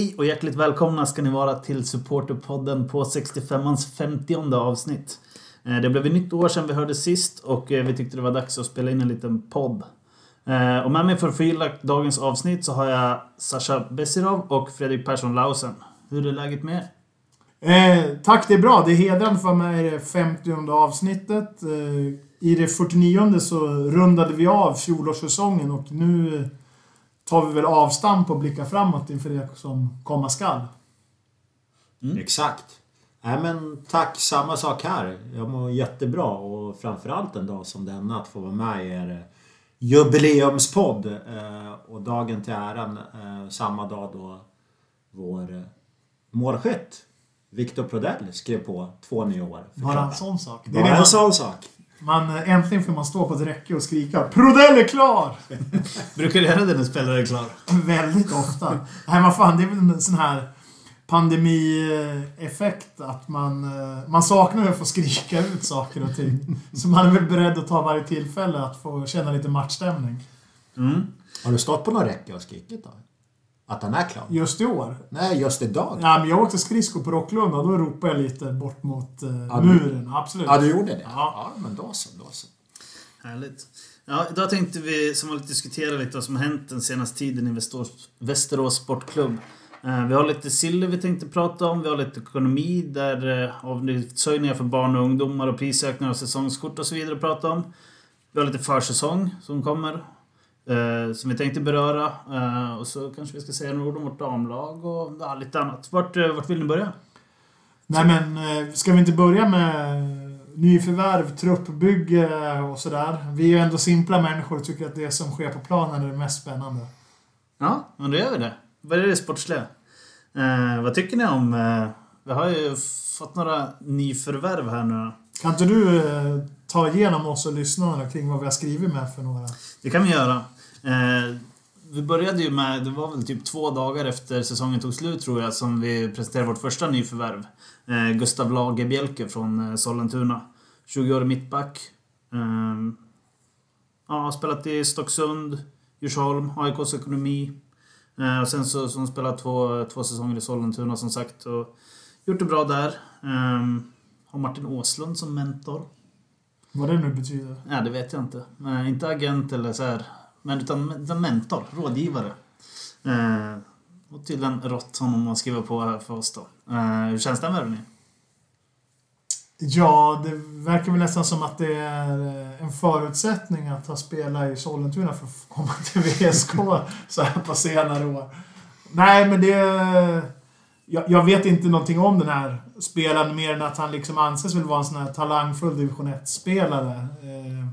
Hej och hjärtligt välkomna ska ni vara till Supporterpodden på 65ans 50 avsnitt. Eh, det blev ett nytt år sedan vi hörde sist och eh, vi tyckte det var dags att spela in en liten podd. Eh, och med mig för att förgylla dagens avsnitt så har jag Sasha Besirov och Fredrik Persson Lausen. Hur är läget med er? Eh, tack, det är bra. Det är hedrande för mig i det 50 avsnittet. Eh, I det 49 så rundade vi av fjolårssäsongen och nu tar vi väl avstamp och blickar framåt inför det som komma skall. Mm. Exakt. Nej men tack, samma sak här. Jag mår jättebra och framförallt en dag som denna att få vara med i er jubileumspodd. Eh, och dagen till äran, eh, samma dag då vår eh, målskytt Victor Prodell skrev på två nya år. Bara en sån sak. Det är Bara en sån sak. Man, äntligen får man stå på ett räcke och skrika Prodell är klar! Brukar du göra det när spelare är klar? Väldigt ofta. Nej, vad fan, det är väl en sån här pandemieffekt att man, man saknar att få skrika ut saker och ting. Så man är väl beredd att ta varje tillfälle att få känna lite matchstämning. Mm. Har du stått på någon räcke och skrikit då? Att han är klar? Just i år? Nej, just idag. Ja, men jag åkte skridskor på Rocklunda och då ropade jag lite bort mot eh, ja, muren. Absolut. Ja, du gjorde det? Ja. ja, men då så. Då så. Härligt. Ja, idag tänkte vi som vanligt diskutera lite vad som har hänt den senaste tiden i Västerås, Västerås Sportklubb. Eh, vi har lite silly vi tänkte prata om. Vi har lite ekonomi där eh, avgiftshöjningar för barn och ungdomar och prisökningar av säsongskort och så vidare att prata om. Vi har lite försäsong som kommer. Eh, som vi tänkte beröra. Eh, och så kanske vi ska säga några ord om vårt damlag och ja, lite annat. Vart, eh, vart vill ni börja? Nej men, eh, ska vi inte börja med nyförvärv, truppbygge och sådär? Vi är ju ändå simpla människor och tycker att det som sker på planen är det mest spännande. Ja, men då gör vi det. Vad är det sportsliga? Eh, vad tycker ni om... Eh, vi har ju fått några nyförvärv här nu. Kan inte du eh, ta igenom oss och lyssnarna kring vad vi har skrivit med för några? Det kan vi göra. Eh, vi började ju med, det var väl typ två dagar efter säsongen tog slut tror jag, som vi presenterade vårt första nyförvärv. Eh, Gustav Lagerbjälke från eh, Sollentuna. 20-årig mittback. Eh, ja, har spelat i Stocksund, Djursholm, AIKs ekonomi. Eh, och sen så som spelat två, två säsonger i Sollentuna som sagt. Och gjort det bra där. Eh, har Martin Åslund som mentor. Vad det nu betyder? Ja, det vet jag inte. Men inte agent eller så här. Men utan, utan mentor, rådgivare. Eh, och tydligen rått honom att skriva på för oss då. Eh, hur känns den värvningen? Ja, det verkar väl nästan som att det är en förutsättning att ha spelat i Sollentuna för att komma till VSK så här på senare år. Nej, men det jag, jag, vet inte någonting om den här spelaren mer än att han liksom anses väl vara en sån här talangfull division 1-spelare. Eh,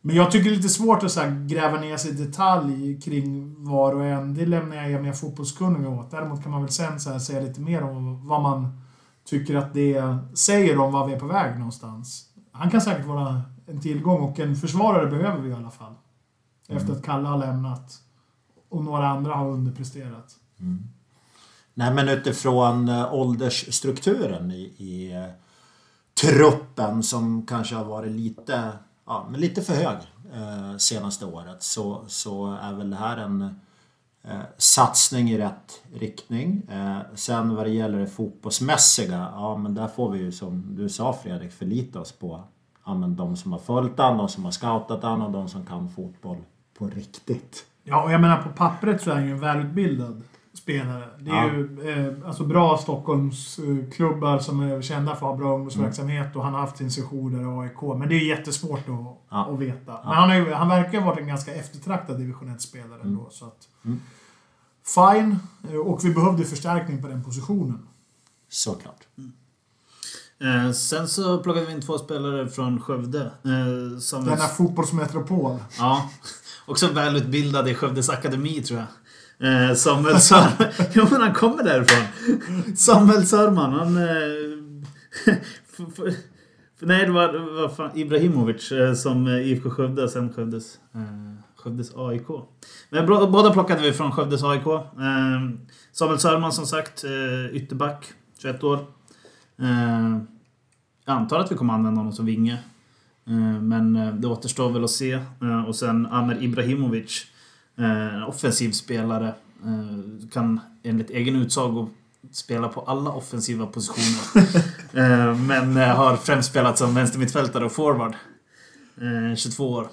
men jag tycker det är lite svårt att så gräva ner sig i detalj kring var och en. Det lämnar jag er mer fotbollskunniga åt. Däremot kan man väl sen så säga lite mer om vad man tycker att det säger om var vi är på väg någonstans. Han kan säkert vara en tillgång och en försvarare behöver vi i alla fall. Mm. Efter att Kalle har lämnat och några andra har underpresterat. Mm. Nej men utifrån eh, åldersstrukturen i, i eh, truppen som kanske har varit lite, ja, men lite för hög eh, senaste året så, så är väl det här en eh, satsning i rätt riktning. Eh, sen vad det gäller det fotbollsmässiga, ja men där får vi ju som du sa Fredrik förlita oss på ja, men de som har följt han, de som har scoutat han och de som kan fotboll på riktigt. Ja, och jag menar på pappret så är han ju välutbildad spelare. Det är ja. ju eh, alltså bra Stockholmsklubbar som är kända för att ha bra ungdomsverksamhet mm. och han har haft sin session där i AIK. Men det är jättesvårt att, ja. att veta. Ja. Men han, är, han verkar ha varit en ganska eftertraktad division 1-spelare mm. ändå. Så att, mm. Fine. Eh, och vi behövde förstärkning på den positionen. Såklart. Mm. Eh, sen så plockade vi in två spelare från Skövde. Eh, som Denna fotbollsmetropol. Ja. Också välutbildade i Skövdes akademi tror jag. Eh, Samuel Sörman. jo men han kommer därifrån. Samuel Sörman, han... Eh, nej, det var, var fan, Ibrahimovic eh, som IFK Skövde, sen Skövdes, Skövdes AIK. Men båda plockade vi från Skövdes AIK. Samuel Sörman som sagt, ytterback, 21 år. Jag antar att vi kommer använda honom som vinge. Men det återstår väl att se. Och sen Amer Ibrahimovic. En offensiv spelare. Eh, kan enligt egen utsago spela på alla offensiva positioner. Eh, men eh, har främst spelat som vänstermittfältare och forward. Eh, 22 år.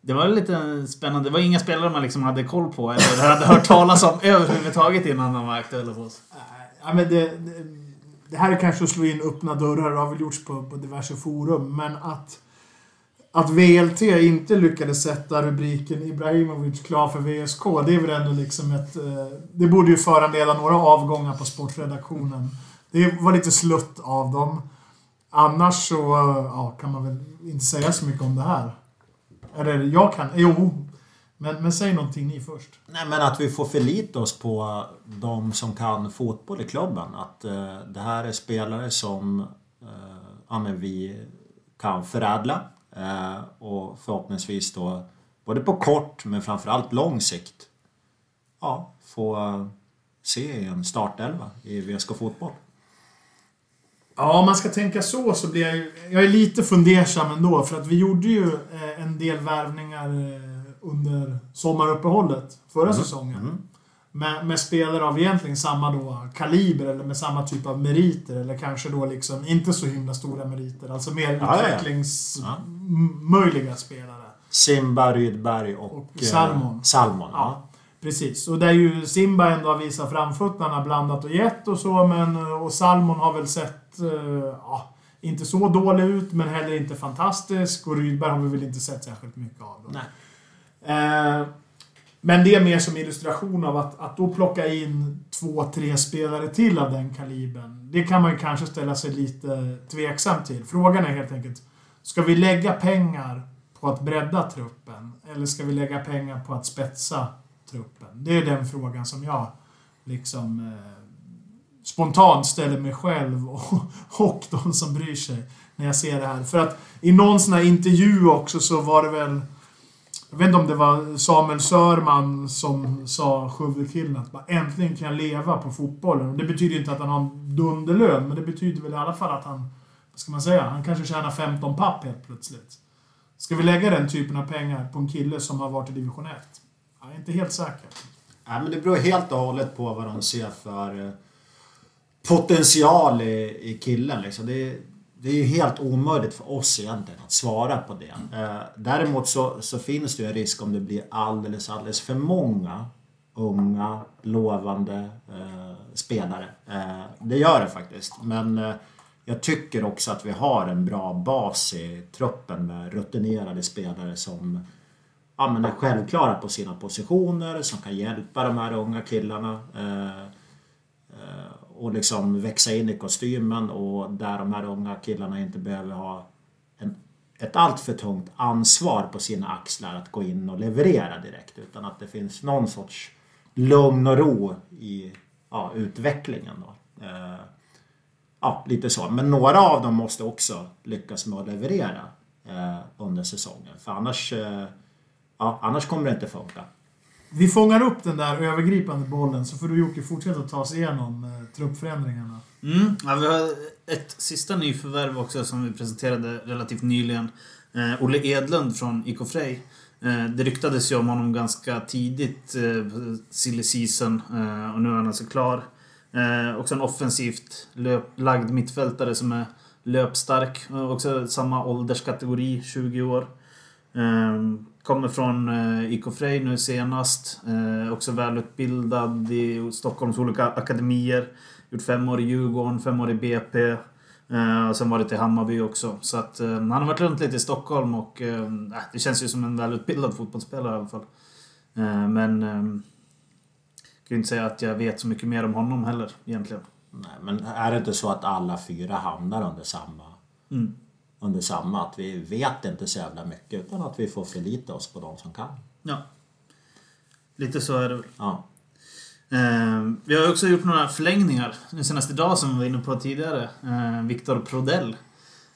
Det var lite spännande. Det var inga spelare man liksom hade koll på eller hade hört talas om överhuvudtaget innan de var aktuella för oss. Ja, men det, det, det här är kanske att slå in öppna dörrar. Det har väl gjorts på, på diverse forum. Men att, att VLT inte lyckades sätta rubriken Ibrahimovic klar för VSK. Det är väl ändå liksom ett... Eh, det borde ju föranleda några avgångar på sportredaktionen. Det var lite slutt av dem. Annars så eh, ja, kan man väl inte säga så mycket om det här. Eller jag kan. Jo. Men, men säg någonting ni först. Nej, men att vi får förlita oss på de som kan fotboll i klubben. Att eh, det här är spelare som eh, ja, men vi kan förädla och förhoppningsvis då både på kort men framförallt lång sikt ja, få eh, se en startelva i VSK Fotboll. Ja, om man ska tänka så så blir jag ju... Jag är lite fundersam ändå för att vi gjorde ju eh, en del värvningar eh, under sommaruppehållet förra säsongen. Mm. Med, med spelare av egentligen samma då kaliber eller med samma typ av meriter eller kanske då liksom inte så himla stora meriter. Alltså mer Ja, ja, ja. utvecklingsmöjliga spelare. Simba, Rydberg och, Och eh, Salmon. Salmon ja. Ja, precis. Och där ju Simba ändå har visat framfötterna blandat och gett och så, men och Salmon har väl sett, eh, ja, inte så dålig ut, men heller inte fantastisk. Och Rydberg har vi väl inte sett särskilt mycket av. Då. Nej. Eh, men det är mer som illustration av att, att då plocka in två, tre spelare till av den kalibern. Det kan man ju kanske ställa sig lite tveksam till. Frågan är helt enkelt, ska vi lägga pengar på att bredda truppen? Eller ska vi lägga pengar på att spetsa truppen? Det är den frågan som jag liksom eh, spontant ställer mig själv och, och de som bryr sig när jag ser det här. För att i någon sån här intervju också så var det väl jag vet inte om det var Samuel Sörman som sa Skövdekillen att bara, äntligen kan jag leva på fotbollen. Och det betyder inte att han har en dunderlön, men det betyder väl i alla fall att han, vad ska man säga, han kanske tjänar 15 papp helt plötsligt. Ska vi lägga den typen av pengar på en kille som har varit i division 1? Jag är inte helt säker. Nej, men det beror helt och hållet på vad de ser för eh, potential i, i killen. Liksom. Det, är- det är ju helt omöjligt för oss egentligen att svara på det. Eh, däremot så, så finns det ju en risk om det blir alldeles, alldeles för många unga, lovande eh, spelare. Eh, det gör det faktiskt. Men eh, jag tycker också att vi har en bra bas i truppen med rutinerade spelare som ja, men är självklara på sina positioner, som kan hjälpa de här unga killarna. Eh, och liksom växa in i kostymen och där de här unga killarna inte behöver ha en, ett alltför tungt ansvar på sina axlar att gå in och leverera direkt. Utan att det finns någon sorts lugn och ro i ja, utvecklingen. Då. Eh, ja, lite så. Men några av dem måste också lyckas med att leverera eh, under säsongen. För annars, eh, ja, annars kommer det inte funka. Vi fångar upp den där övergripande bollen så får du Jocke fortsätta ta sig igenom eh, truppförändringarna. Mm, ja, vi har ett sista nyförvärv också som vi presenterade relativt nyligen. Eh, Olle Edlund från IK Frej. Eh, det ryktades ju om honom ganska tidigt, eh, silly season, eh, och nu är han alltså klar. Eh, också en offensivt löp, lagd mittfältare som är löpstark. Eh, också samma ålderskategori, 20 år. Eh, kommer från eh, IK Frej nu senast. Eh, också välutbildad i Stockholms olika akademier. Gjort fem år i Djurgården, fem år i BP. Eh, och sen varit i Hammarby också. Så att eh, han har varit runt lite i Stockholm och eh, äh, det känns ju som en välutbildad fotbollsspelare i alla fall. Men eh, kan ju inte säga att jag vet så mycket mer om honom heller egentligen. Nej, men är det inte så att alla fyra hamnar under samma Mm. Under samma att vi vet inte så jävla mycket utan att vi får förlita oss på de som kan. Ja. Lite så är det väl. Ja. Eh, vi har också gjort några förlängningar. Nu senast idag som vi var inne på tidigare. Eh, Viktor Prodell.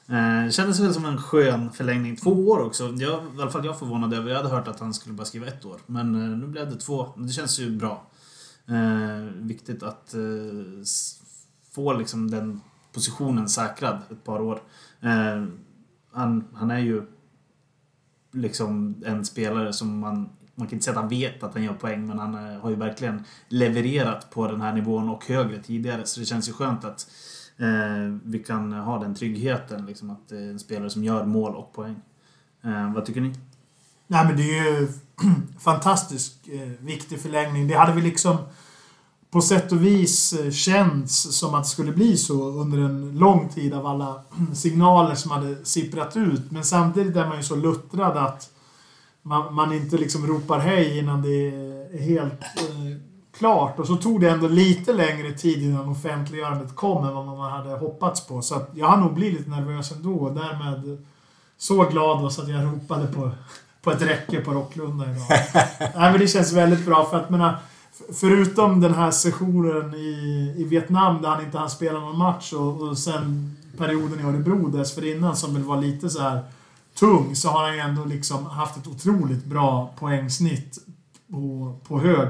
Eh, kändes väl som en skön förlängning. Två år också. Jag, I alla fall jag förvånad över. Jag hade hört att han skulle bara skriva ett år. Men eh, nu blev det två. Det känns ju bra. Eh, viktigt att eh, få liksom den positionen säkrad ett par år. Eh, han, han är ju liksom en spelare som man man kan inte säga att han vet att han gör poäng, men han eh, har ju verkligen levererat på den här nivån och högre tidigare. Så det känns ju skönt att eh, vi kan ha den tryggheten, liksom att det är en spelare som gör mål och poäng. Eh, vad tycker ni? Nej men det är ju fantastiskt eh, viktig förlängning. Det hade vi liksom på sätt och vis eh, känts som att det skulle bli så under en lång tid av alla signaler som hade sipprat ut. Men samtidigt är man ju så luttrad att man, man inte liksom ropar hej innan det är helt eh, klart. Och så tog det ändå lite längre tid innan offentliggörandet kom än vad man hade hoppats på. Så att jag har nog blivit lite nervös ändå och därmed så glad så att jag ropade på, på ett räcke på Rocklunda idag. Nej, men det känns väldigt bra för att menar, Förutom den här sessionen i, i Vietnam där han inte hann spela någon match och, och sen perioden i Örebro dessförinnan som väl var lite så här tung så har han ju ändå liksom haft ett otroligt bra poängsnitt på, på hög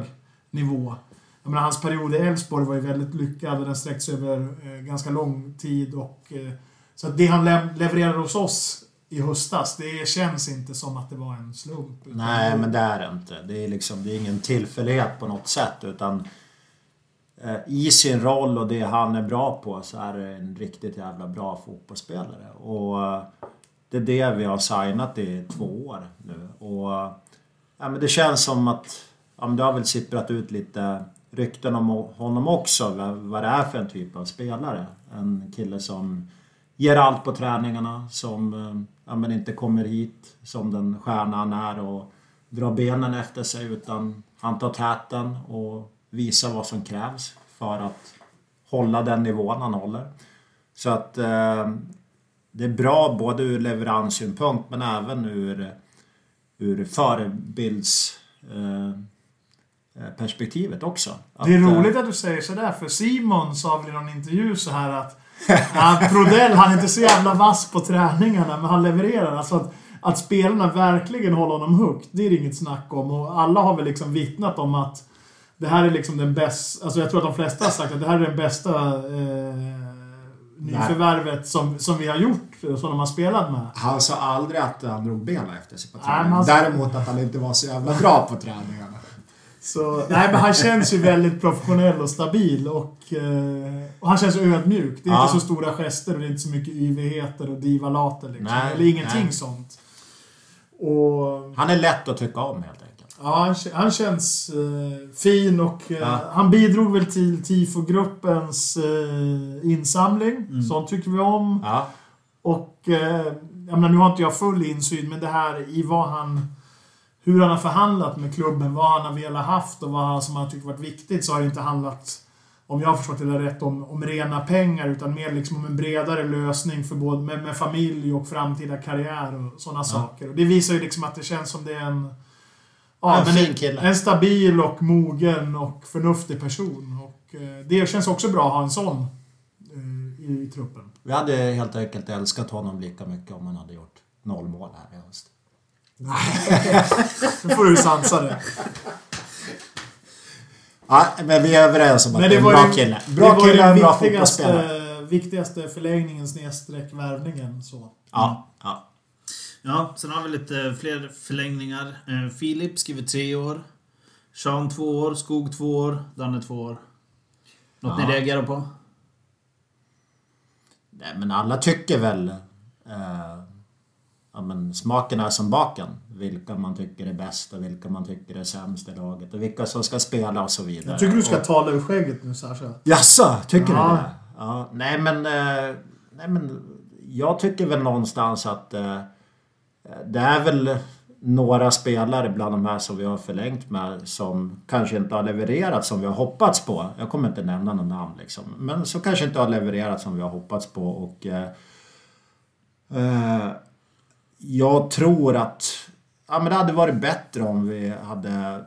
nivå. Jag menar, hans period i Elfsborg var ju väldigt lyckad och den sträckte sig över eh, ganska lång tid. Och, eh, så att det han levererar hos oss i höstas. Det känns inte som att det var en slump. Nej, men det är det inte. Det är, liksom, det är ingen tillfällighet på något sätt. Utan eh, i sin roll och det han är bra på så är det en riktigt jävla bra fotbollsspelare. Och eh, det är det vi har signat i två år nu. Och ja, men det känns som att ja, men det har väl sipprat ut lite rykten om honom också. Vad det är för en typ av spelare. En kille som ger allt på träningarna, som eh, ja, men inte kommer hit som den stjärna han är och drar benen efter sig utan han tar täten och visar vad som krävs för att hålla den nivån han håller. Så att eh, det är bra både ur leveranssynpunkt men även ur, ur förebildsperspektivet eh, också. Att, det är roligt att du säger sådär för Simon sa väl i någon intervju så här att Ja, Prodell, han är inte så jävla vass på träningarna, men han levererar. Alltså att, att spelarna verkligen håller honom hooked, det är det inget snack om. Och alla har väl liksom vittnat om att det här är liksom den bästa... Alltså jag tror att de flesta har sagt att det här är den bästa eh, nyförvärvet som, som vi har gjort, som de har spelat med. Han sa aldrig att han drog benen efter sig på träningen. Däremot att han inte var så jävla bra på träningarna. Så, nej, men han känns ju väldigt professionell och stabil och, eh, och han känns ödmjuk. Det är ja. inte så stora gester och det är inte så mycket yvigheter och divalater liksom. Nej, Eller ingenting nej. sånt. Och, han är lätt att tycka om helt enkelt. Ja, han, han känns eh, fin och eh, ja. han bidrog väl till TIFO-gruppens eh, insamling. Mm. Sånt tycker vi om. Ja. Och eh, jag menar, nu har inte jag full insyn, men det här i vad han hur han har förhandlat med klubben, vad han har velat haft och vad som han tyckt varit viktigt så har det inte handlat, om jag har förstått det rätt, om, om rena pengar utan mer liksom om en bredare lösning för både med, med familj och framtida karriär och sådana ja. saker. Och det visar ju liksom att det känns som det är en... Ja, en, fin kille. en stabil och mogen och förnuftig person. Och eh, det känns också bra att ha en sån eh, i, i truppen. Vi hade helt enkelt älskat honom lika mycket om han hade gjort noll mål här i höst. Nej, nu får du sansa det. Ja, men vi är överens om att det, det är en bra kille. Bra kille och en bra fotbollsspelare. viktigaste förlängningen snedstreck värvningen. Så. Ja, ja. Ja, sen har vi lite fler förlängningar. Eh, Filip skriver tre år. Sean två år. Skog två år. Danne två år. Något ja. ni reagerar på? Nej, men alla tycker väl... Eh, ja, men smaken är som baken. Vilka man tycker är bäst och vilka man tycker är sämst i laget och vilka som ska spela och så vidare. Jag tycker du ska och... tala ur skägget nu Sasha. Jaså, tycker ja. du det? Ja, nej men... Eh, nej men... Jag tycker väl någonstans att eh, det är väl några spelare bland de här som vi har förlängt med som kanske inte har levererat som vi har hoppats på. Jag kommer inte nämna någon namn liksom. Men som kanske inte har levererat som vi har hoppats på och... Eh, eh jag tror att ja, men det hade varit bättre om vi hade...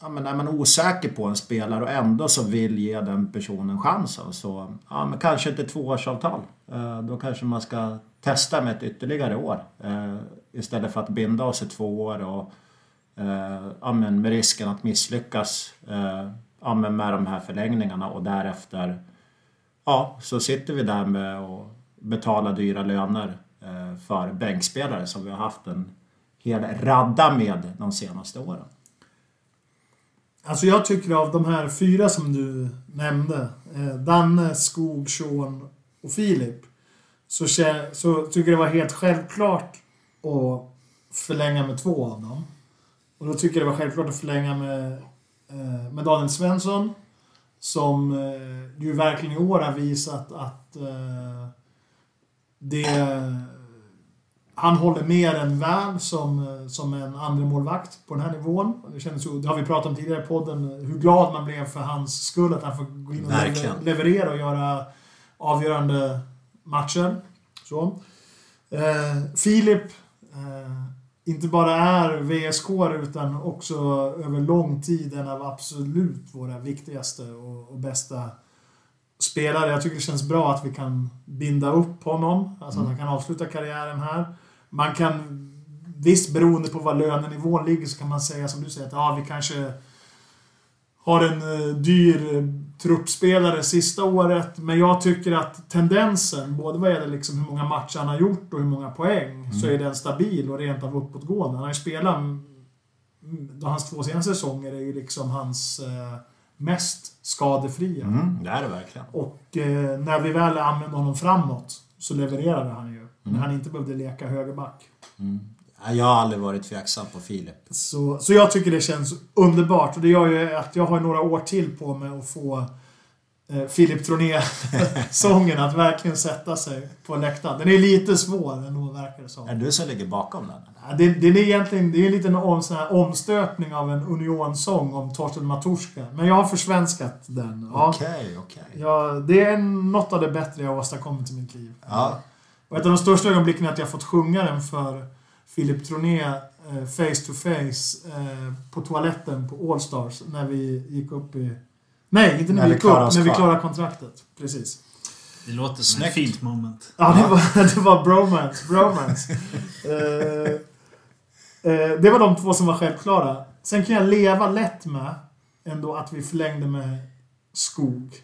Ja, men är man osäker på en spelare och ändå så vill ge den personen chansen så ja, men kanske inte tvåårsavtal. Eh, då kanske man ska testa med ett ytterligare år eh, istället för att binda oss i två år och eh, ja, men med risken att misslyckas eh, ja, men med de här förlängningarna och därefter ja, så sitter vi där med och betalar dyra löner Eh, för bänkspelare som vi har haft en hel radda med de senaste åren. Alltså jag tycker av de här fyra som du nämnde, eh, Danne, Skog, Sean och Filip, så, så tycker jag det var helt självklart att förlänga med två av dem. Och då tycker jag det var självklart att förlänga med, eh, med Daniel Svensson, som ju verkligen i år har visat att det... Han håller mer än väl som, som en andra målvakt på den här nivån. Det, kändes, det har vi pratat om tidigare i podden, hur glad man blev för hans skull att han får gå in och Verkligen. lever- leverera och göra avgörande matcher. Så. Eh, Filip, eh, inte bara är VSK utan också över lång tid en av absolut våra viktigaste och, och bästa spelare. Jag tycker det känns bra att vi kan binda upp honom. Alltså att han kan avsluta karriären här. Man kan, visst beroende på var lönenivån ligger så kan man säga som du säger att ja, vi kanske har en eh, dyr eh, truppspelare sista året. Men jag tycker att tendensen, både vad gäller liksom hur många matcher han har gjort och hur många poäng, så är den stabil och rent av uppåtgående. Han har ju spelat... mm, hans två senaste säsonger är ju liksom hans eh, mest skadefria. Mm, det är det verkligen. Och eh, när vi väl använde honom framåt så levererade han ju. När han inte behövde leka högerback. Ja, Jag har aldrig varit tveksam på Filip. Så, så jag tycker det känns underbart. Och det gör ju att jag har några år till på mig att få Filip Troné-sången att verkligen sätta sig på läktaren. Den är lite svår ändå, verkar det som. Är det du som ligger bakom den? Det, det är egentligen det är en liten om, omstöpning av en Union-sång om Torsten Maturska. Men jag har försvenskat den. Ja, Okej, okej. ja, det är något av det bättre jag har åstadkommit i mitt liv. Ja. Och ett av de största ögonblicken är att jag har fått sjunga den för Philip Troné eh, face to face eh, på toaletten på Allstars när vi gick upp i... Nej, inte när, När vi gick upp, när vi klarade kontraktet. Precis. Det låter som ett fint moment. Ja, det var, det var bromance. bromance. eh, eh, det var de två som var självklara. Sen kan jag leva lätt med ändå att vi förlängde med Skog.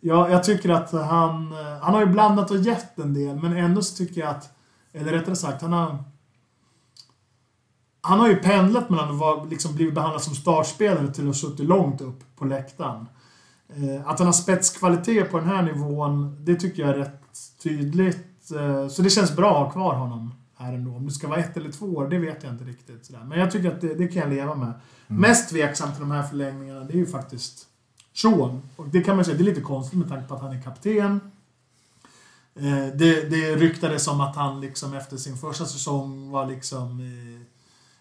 Ja, jag tycker att han... eh, Han har ju blandat och gett en del, men ändå så tycker jag att... Eller rättare sagt, han har... Han har ju pendlat mellan att vara, liksom blivit behandlad som startspelare till att ha suttit långt upp på läktaren. Eh, Att han har spetskvalitet på den här nivån, det tycker jag är rätt tydligt. Eh, Så det känns bra att ha kvar honom här ändå. Om det ska vara ett eller två år, det vet jag inte riktigt. Sådär. Men jag tycker att det, det kan jag leva med. Mest tveksam till de här förlängningarna, det är ju faktiskt Sean. Och det kan man säga, det är lite konstigt med tanke på att han är kapten. Eh, Det, det ryktades om att han liksom efter sin första säsong var liksom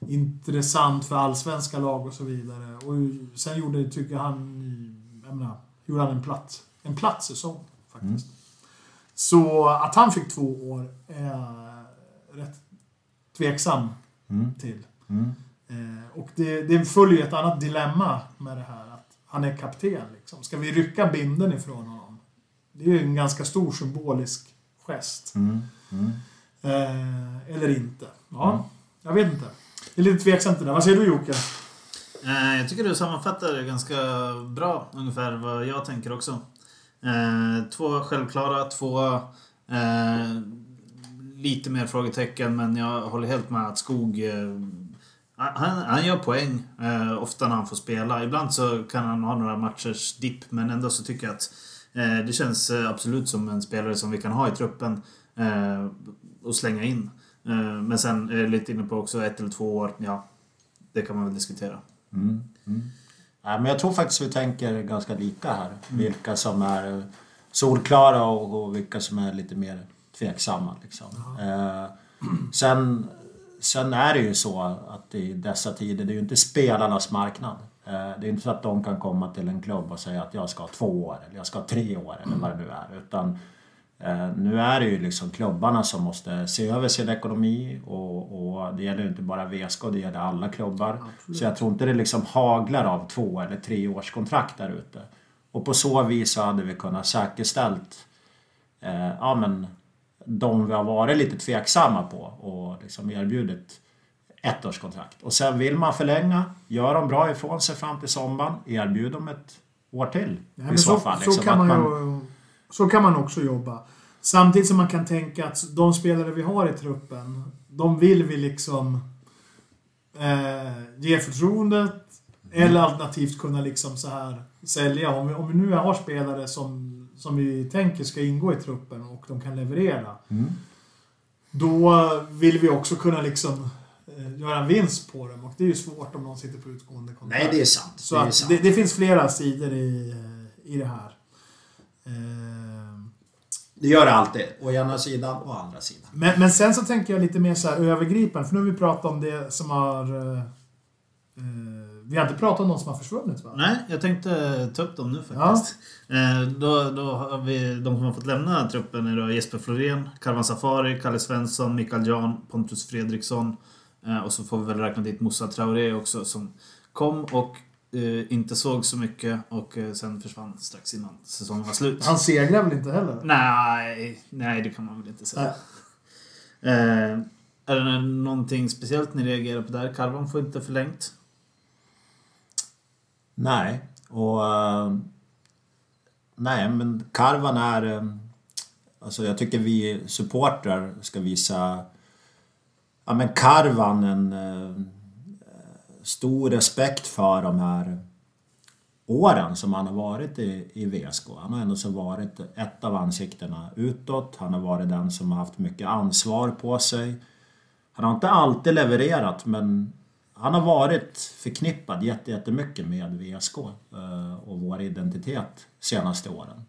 intressant för allsvenska lag och så vidare. Och sen gjorde, tycker han, jag menar, gjorde han en platt, en platt säsong faktiskt. Så att han fick två år är rätt tveksam Mm. till. Mm. Eh, och det, det följer ett annat dilemma med det här. Att han är kapten. Liksom. Ska vi rycka binden ifrån honom? Det är ju en ganska stor symbolisk gest. Mm. Mm. Eh, eller inte. Ja, Mm. jag vet inte. Det är lite tveksamt det där. Vad säger du Jocke? Eh, jag tycker du sammanfattar det ganska bra, ungefär vad jag tänker också. Eh, två självklara, två eh, lite mer frågetecken, men jag håller helt med att Skog... Eh, han, han gör poäng eh, ofta när han får spela. Ibland så kan han ha några matchers dipp, men ändå så tycker jag att eh, det känns eh, absolut som en spelare som vi kan ha i truppen eh, och slänga in. Eh, men sen är jag lite inne på också ett eller två år, ja, det kan man väl diskutera. Mm. Mm. Men jag tror faktiskt vi tänker ganska lika här. Vilka som är solklara och, och vilka som är lite mer tveksamma. Liksom. Eh, sen, sen är det ju så att i dessa tider, det är ju inte spelarnas marknad. Eh, det är inte så att de kan komma till en klubb och säga att jag ska ha två år eller jag ska ha tre år eller vad det nu är. Utan nu är det ju liksom klubbarna som måste se över sin ekonomi och, och det gäller ju inte bara VSK, det gäller alla klubbar. Så jag tror inte det liksom haglar av två eller tre års kontrakt där ute. Och på så vis så hade vi kunnat säkerställt eh, ja, men, de vi har varit lite tveksamma på och liksom erbjudit ettårskontrakt. Och sen vill man förlänga, gör de bra ifrån sig fram till sommaren, erbjud dem ett år till. Nej, I så så, fall. så, liksom, kan att man ju, så kan man också jobba. Samtidigt som man kan tänka att de spelare vi har i truppen, de vill vi liksom eh, ge förtroendet. Eller alternativt kunna liksom så här sälja. Om vi, om vi nu har spelare som, som vi tänker ska ingå i truppen och de kan leverera. Mm. Då vill vi också kunna liksom eh, göra en vinst på dem. Och det är ju svårt om någon sitter på utgående kontrakt. Nej, det är sant. Så det, är sant. det, det finns flera sidor i, i det här. Eh, det gör det alltid. Å ena sidan och andra sidan. Men, men sen så tänker jag lite mer så här övergripande. För nu har vi pratat om det som har... eh, eh, vi har inte pratat om de som har försvunnit va? Nej, jag tänkte ta upp dem nu faktiskt. Eh, då, då har vi de som har fått lämna truppen är då Jesper Florén, Karvan Safari, Kalle Svensson, Mikael Jan, Pontus Fredriksson. Eh, och så får vi väl räkna dit Moussa Traoré också som kom och inte såg så mycket och eh, sen försvann strax innan säsongen var slut. Han segrar väl inte heller? Nej, nej det kan man väl inte säga. Eh, är det någonting speciellt ni reagerar på där? Karvan får inte förlängt. Nej, och... eh, nej, men Karvan är... eh, alltså jag tycker vi supportrar ska visa... Ja, men Karvan en eh, stor respekt för de här åren som han har varit i, i VSK. Han har ändå så varit ett av ansiktena utåt. Han har varit den som har haft mycket ansvar på sig. Han har inte alltid levererat men han har varit förknippad jättemycket med VSK eh, och vår identitet senaste åren.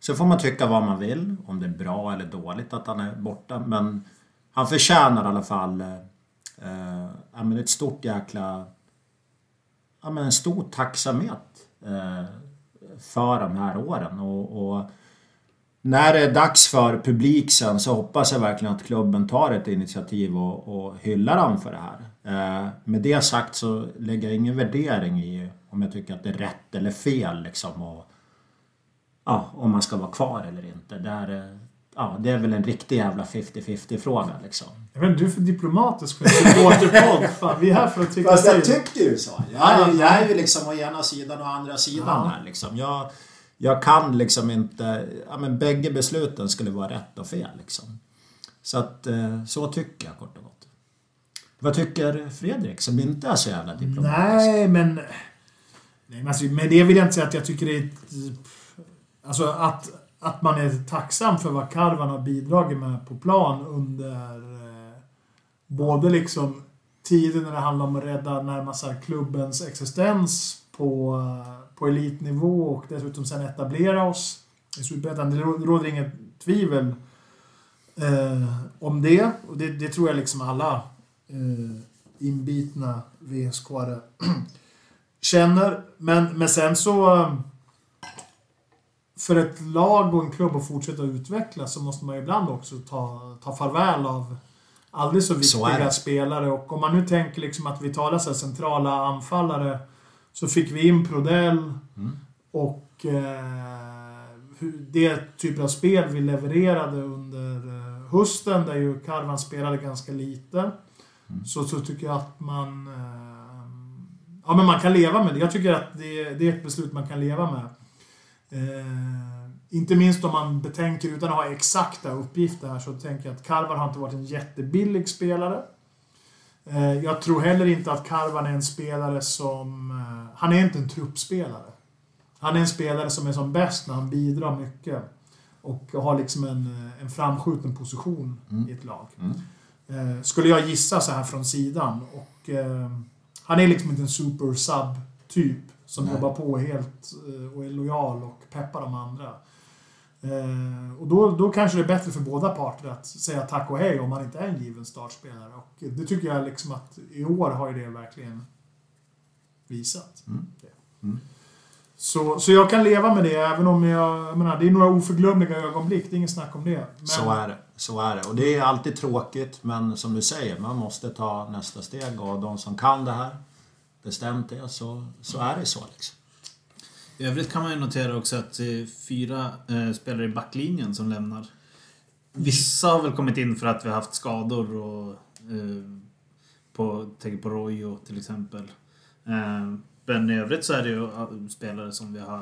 Så får man tycka vad man vill, om det är bra eller dåligt att han är borta. Men han förtjänar i alla fall eh, eh ett stort jäkla... Ja, men en stor tacksamhet eh, för de här åren. Och, och när det är dags för publik sen så hoppas jag verkligen att klubben tar ett initiativ och, och hyllar dem för det här. Eh, med det sagt så lägger jag ingen värdering i om jag tycker att det är rätt eller fel liksom. Och, ja, om man ska vara kvar eller inte. Där, eh, ja, det är väl en riktig jävla 50-50 fråga liksom. Jag vet inte, du är för diplomatisk för en. Fan, vi är här för att tycka Fast jag tycker ju så. Jag är, jag är ju liksom å ena sidan och andra sidan Ja. här liksom. Jag, jag kan liksom inte... Ja men bägge besluten skulle vara rätt och fel liksom. Så att eh, så tycker jag kort och gott. Vad tycker Fredrik som inte är så jävla diplomatisk? Nej, men... Nej, men alltså, med det vill jag inte säga att jag tycker det är... Alltså att, att man är tacksam för vad Karvan har bidragit med på plan under... Eh, både liksom tiden när det handlar om att rädda närmast här klubbens existens på, på elitnivå och dessutom sen etablera oss i Superettan. Det råder inget tvivel eh, om det. Och det, det tror jag liksom alla eh, inbitna vsk känner. Men, men sen så... Eh, för ett lag och en klubb att fortsätta utvecklas så måste man ju ibland också ta, ta farväl av aldrig så Så viktiga det. spelare. Och om man nu tänker liksom att vi talar så centrala anfallare så fick vi in Prodell Mm. och eh, det typen av spel vi levererade under eh, hösten där ju Karvan spelade ganska lite. Mm. Så, så tycker jag att man... Eh, ja, men man kan leva med det. Jag tycker att det, det är ett beslut man kan leva med. Eh, inte minst om man betänker, utan att ha exakta uppgifter här, så tänker jag att Karvan har inte varit en jättebillig spelare. Eh, jag tror heller inte att Karvan är en spelare som... Eh, han är inte en truppspelare. Han är en spelare som är som bäst när han bidrar mycket. Och har liksom en, eh, en framskjuten position Mm. i ett lag. Mm. Eh, skulle jag gissa så här från sidan. Och Han är liksom inte en super sub-typ som Nej. jobbar på helt eh, och är lojal och peppar de andra. Eh, och då, då kanske det är bättre för båda parter att säga tack och hej om man inte är en given startspelare. Och det tycker jag liksom att i år har ju det verkligen visat. Mm. Mm. Så, så jag kan leva med det även om jag, jag menar, det är några oförglömliga ögonblick, det är inget snack om det. Men, Så är det. Så är det. Och det är alltid tråkigt men som du säger, man måste ta nästa steg och de som kan det här bestämt det så, så är det så liksom. I övrigt kan man ju notera också att det är fyra eh, spelare i backlinjen som lämnar. Vissa har väl kommit in för att vi har haft skador och... Eh, på, tänker på Rojo till exempel. Eh, men i övrigt så är det ju eh, spelare som vi har...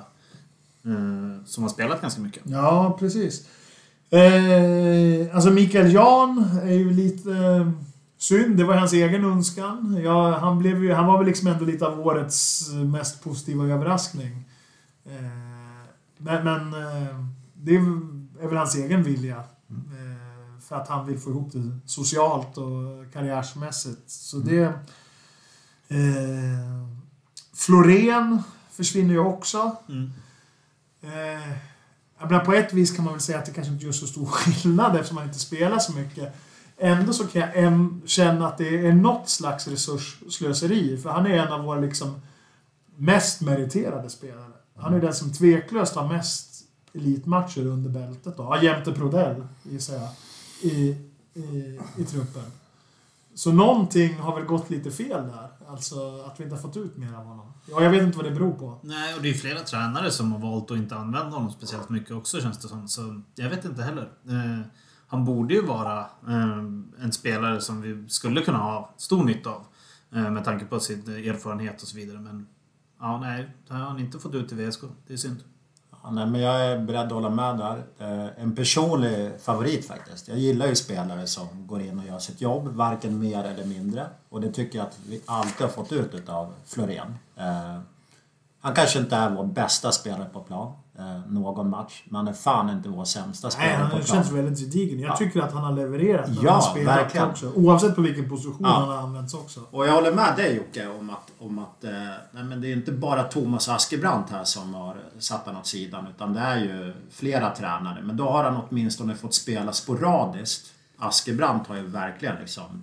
Eh, som har spelat ganska mycket. Ja, precis. Eh, alltså Mikael Jan är ju lite... synd, det var hans egen önskan. Ja, han, blev ju, han var väl liksom ändå lite av årets mest positiva överraskning. Eh, men, men eh, det är väl hans egen vilja. Eh, för att han vill få ihop det socialt och karriärsmässigt. Så det... Eh, Florén försvinner ju också. Mm. Eh, på ett vis kan man väl säga att det kanske inte gör så stor skillnad eftersom man inte spelar så mycket. Ändå så kan jag äm, känna att det är något slags resursslöseri. För han är en av våra liksom mest meriterade spelare. Han är den som tveklöst har mest elitmatcher under bältet. Då. Ja, jämte Prodell, gissar jag, i, i, i truppen. Så någonting har väl gått lite fel där. Alltså att vi inte har fått ut mer av honom. Ja, jag vet inte vad det beror på. Nej, och det är flera tränare som har valt att inte använda honom speciellt mycket också känns det som. Så jag vet inte heller. Eh, han borde ju vara eh, en spelare som vi skulle kunna ha stor nytta av. Eh, med tanke på sin erfarenhet och så vidare. Men ja, nej, det har han inte fått ut i VSK. Det är synd. Ja, nej, men jag är beredd att hålla med där. Eh, en personlig favorit faktiskt. Jag gillar ju spelare som går in och gör sitt jobb, varken mer eller mindre. Och det tycker jag att vi alltid har fått ut av Florén. Eh, han kanske inte är vår bästa spelare på plan eh, någon match, men han är fan inte vår sämsta spelare Nej, på han plan. känns väldigt gedigen. Jag Ja. tycker att han har levererat när Ja, han spelat verkligen. också. Oavsett på vilken position Ja. han har använts också. Och jag håller med dig Jocke om att, om att eh, nej, men det är inte bara Thomas Askebrandt här som har satt den åt sidan utan det är ju flera tränare. Men då har han åtminstone fått spela sporadiskt. Askebrandt har ju verkligen liksom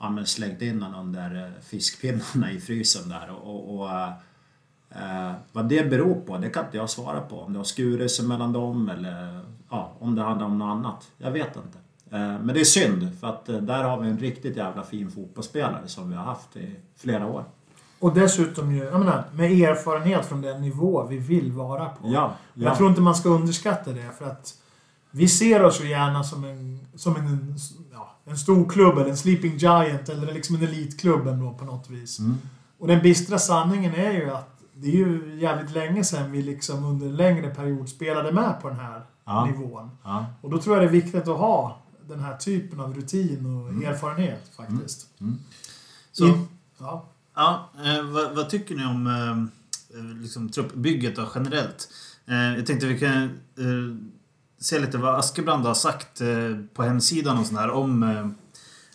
ja, men slängt in den under eh, fiskpinnarna i frysen där. Och, och, eh, eh, vad det beror på, det kan inte jag svara på. Om det har skurit sig mellan dem eller ja, om det handlar om något annat. Jag vet inte. Eh, Men det är synd för att eh, där har vi en riktigt jävla fin fotbollsspelare som vi har haft i flera år. Och dessutom ju, jag menar, med erfarenhet från den nivå vi vill vara på. Ja, Jag ja. tror inte man ska underskatta det för att vi ser oss ju gärna som en, som en, ja, en stor klubb eller en sleeping giant eller liksom en elitklubb ändå på något vis. Mm. Och den bistra sanningen är ju att det är ju jävligt länge sedan vi liksom under en längre period spelade med på den här Ja. nivån. Ja. Och då tror jag det är viktigt att ha den här typen av rutin och erfarenhet faktiskt. Så, In, ja. ja, eh, vad, vad tycker ni om eh, liksom, truppbygget då, generellt? Eh, jag tänkte vi kan eh, se lite vad Askebrand har sagt eh, på hemsidan och sån här om,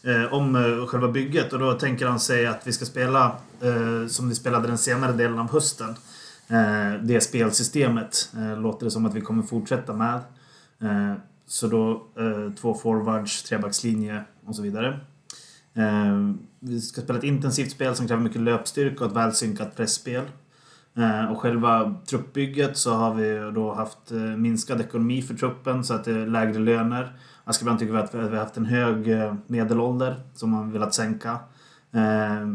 eh, om eh, själva bygget. Och då tänker han sig att vi ska spela eh, som vi spelade den senare delen av hösten. Eh, det spelsystemet eh, låter det som att vi kommer fortsätta med. Eh, så då eh, två forwards, trebackslinje och så vidare. Eh, vi ska spela ett intensivt spel som kräver mycket löpstyrka och ett välsynkat pressspel. Eh, och själva truppbygget så har vi då haft eh, minskad ekonomi för truppen så att det är lägre löner. Askebrand tycker att vi har haft en hög eh, medelålder som man velat sänka. Eh,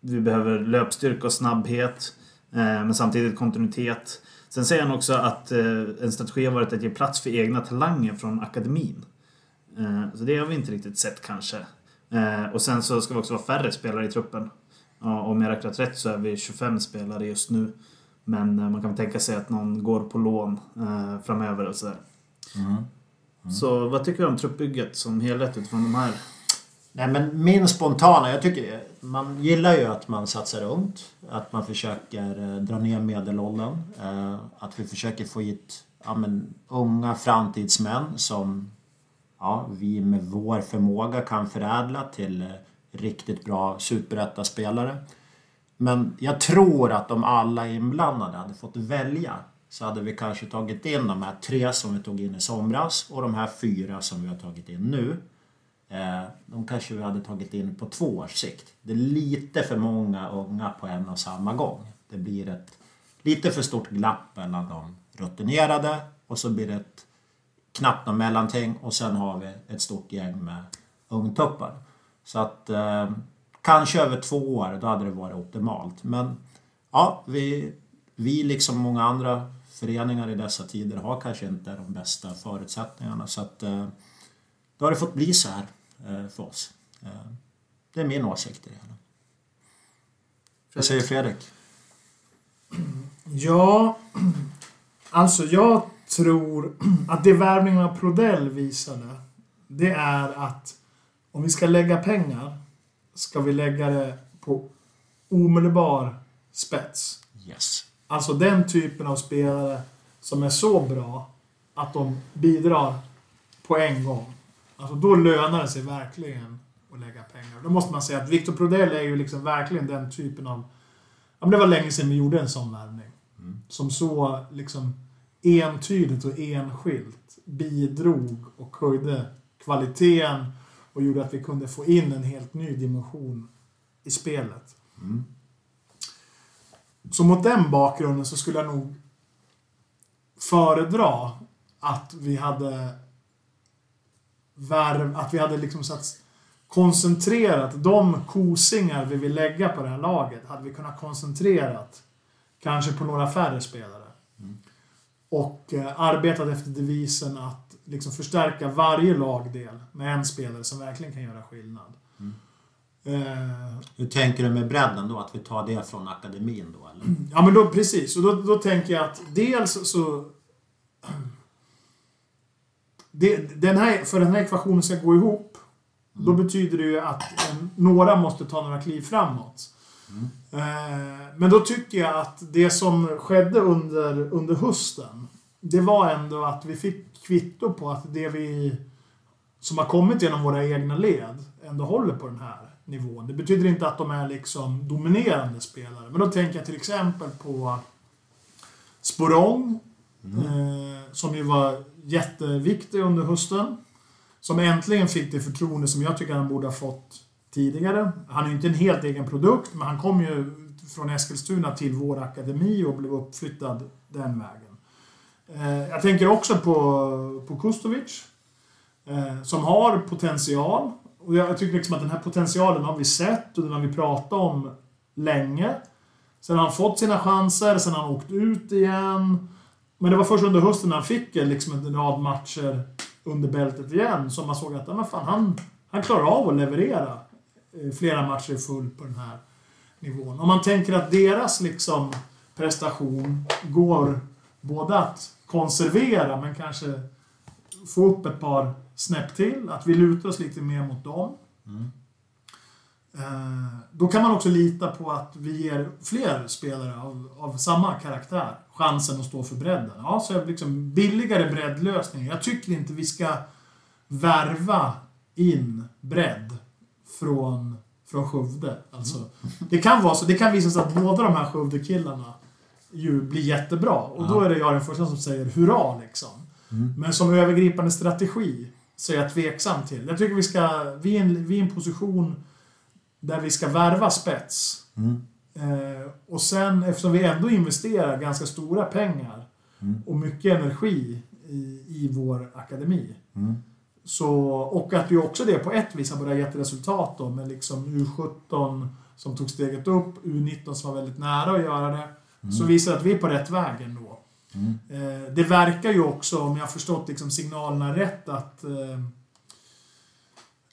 vi behöver löpstyrka och snabbhet eh, men samtidigt kontinuitet. Sen säger han också att en strategi har varit att ge plats för egna talanger från akademin. Så det har vi inte riktigt sett kanske. Och sen så ska vi också vara färre spelare i truppen. Om jag räknat rätt så är vi 25 spelare just nu. Men man kan tänka sig att någon går på lån framöver och sådär. Mm. Mm. Så vad tycker du om truppbygget som helhet utifrån de här? Nej men min spontana, jag tycker man gillar ju att man satsar ungt. Att man försöker eh, dra ner medelåldern. Eh, att vi försöker få hit ja, men, unga framtidsmän som ja, vi med vår förmåga kan förädla till eh, riktigt bra superettaspelare. Men jag tror att om alla inblandade hade fått välja så hade vi kanske tagit in de här tre som vi tog in i somras och de här fyra som vi har tagit in nu. Eh, de kanske vi hade tagit in på två års sikt. Det är lite för många unga på en och samma gång. Det blir ett lite för stort glapp mellan de rutinerade och så blir det ett knappt något mellanting och sen har vi ett stort gäng med ungtuppar. Så att eh, kanske över två år, då hade det varit optimalt. Men ja, vi, vi liksom många andra föreningar i dessa tider har kanske inte de bästa förutsättningarna. Så att eh, då har det fått bli så här eh, för oss. Eh, det är min åsikt i det hela. Vad säger Fredrik? Ja, alltså jag tror att det värvningen av Prodell visade, det är att om vi ska lägga pengar, ska vi lägga det på omedelbar spets. Yes. Alltså den typen av spelare som är så bra att de bidrar på en gång. Alltså då lönar det sig verkligen att lägga pengar. Då måste man säga att Victor Prodell är ju liksom verkligen den typen av... Ja, men det var länge sedan vi gjorde en sån värvning. Som så liksom entydigt och enskilt bidrog och höjde kvaliteten och gjorde att vi kunde få in en helt ny dimension i spelet. Så mot den bakgrunden så skulle jag nog föredra att vi hade värv, att vi hade liksom satt koncentrerat de kosingar vi vill lägga på det här laget hade vi kunnat koncentrerat kanske på några färre spelare. Och eh, arbetat efter devisen att liksom förstärka varje lagdel med en spelare som verkligen kan göra skillnad. Eh, Hur tänker du med bredden då? Att vi tar det från akademin då eller? Ja men då precis. Och då, då tänker jag att dels så... Det, den här, för den här ekvationen ska gå ihop, då betyder det ju att en, några måste ta några kliv framåt. Eh, men då tycker jag att det som skedde under, under hösten, det var ändå att vi fick kvitto på att det vi som har kommit genom våra egna led ändå håller på den här nivån. Det betyder inte att de är liksom dominerande spelare. Men då tänker jag till exempel på Sporong, eh, som ju var jätteviktig under hösten. Som äntligen fick det förtroende som jag tycker han borde ha fått tidigare. Han är ju inte en helt egen produkt, men han kom ju från Eskilstuna till vår akademi och blev uppflyttad den vägen. Eh, jag tänker också på, på Kustovic. Eh, som har potential. Och jag tycker liksom att den här potentialen har vi sett och den har vi pratat om länge. Sen har han fått sina chanser, sen har han åkt ut igen. Men det var först under hösten när han fick liksom en rad matcher under bältet igen som man såg att men fan, han, han klarar av att leverera eh, flera matcher i full på den här nivån. Om man tänker att deras liksom prestation går både att konservera men kanske få upp ett par snäpp till. Att vi lutar oss lite mer mot dem. Eh, Då kan man också lita på att vi ger fler spelare av, av samma karaktär chansen att stå för bredden. Ja, så liksom billigare breddlösningar. Jag tycker inte vi ska värva in bredd från, från Skövde. Alltså, det kan vara så. Det kan visa sig att båda de här Skövde-killarna ju blir jättebra. Och då är det jag den första som säger hurra liksom. Men som övergripande strategi så är jag tveksam till. Jag tycker vi ska... Vi är en, vi är en position där vi ska värva spets. Eh, och sen, eftersom vi ändå investerar ganska stora pengar och mycket energi i, i vår akademi. Så, och att ju också det på ett vis har börjat ge resultat då med liksom U17 som tog steget upp, U19 som var väldigt nära att göra det. Så visar att vi är på rätt väg ändå. Eh, det verkar ju också, om jag har förstått liksom signalerna rätt, att eh,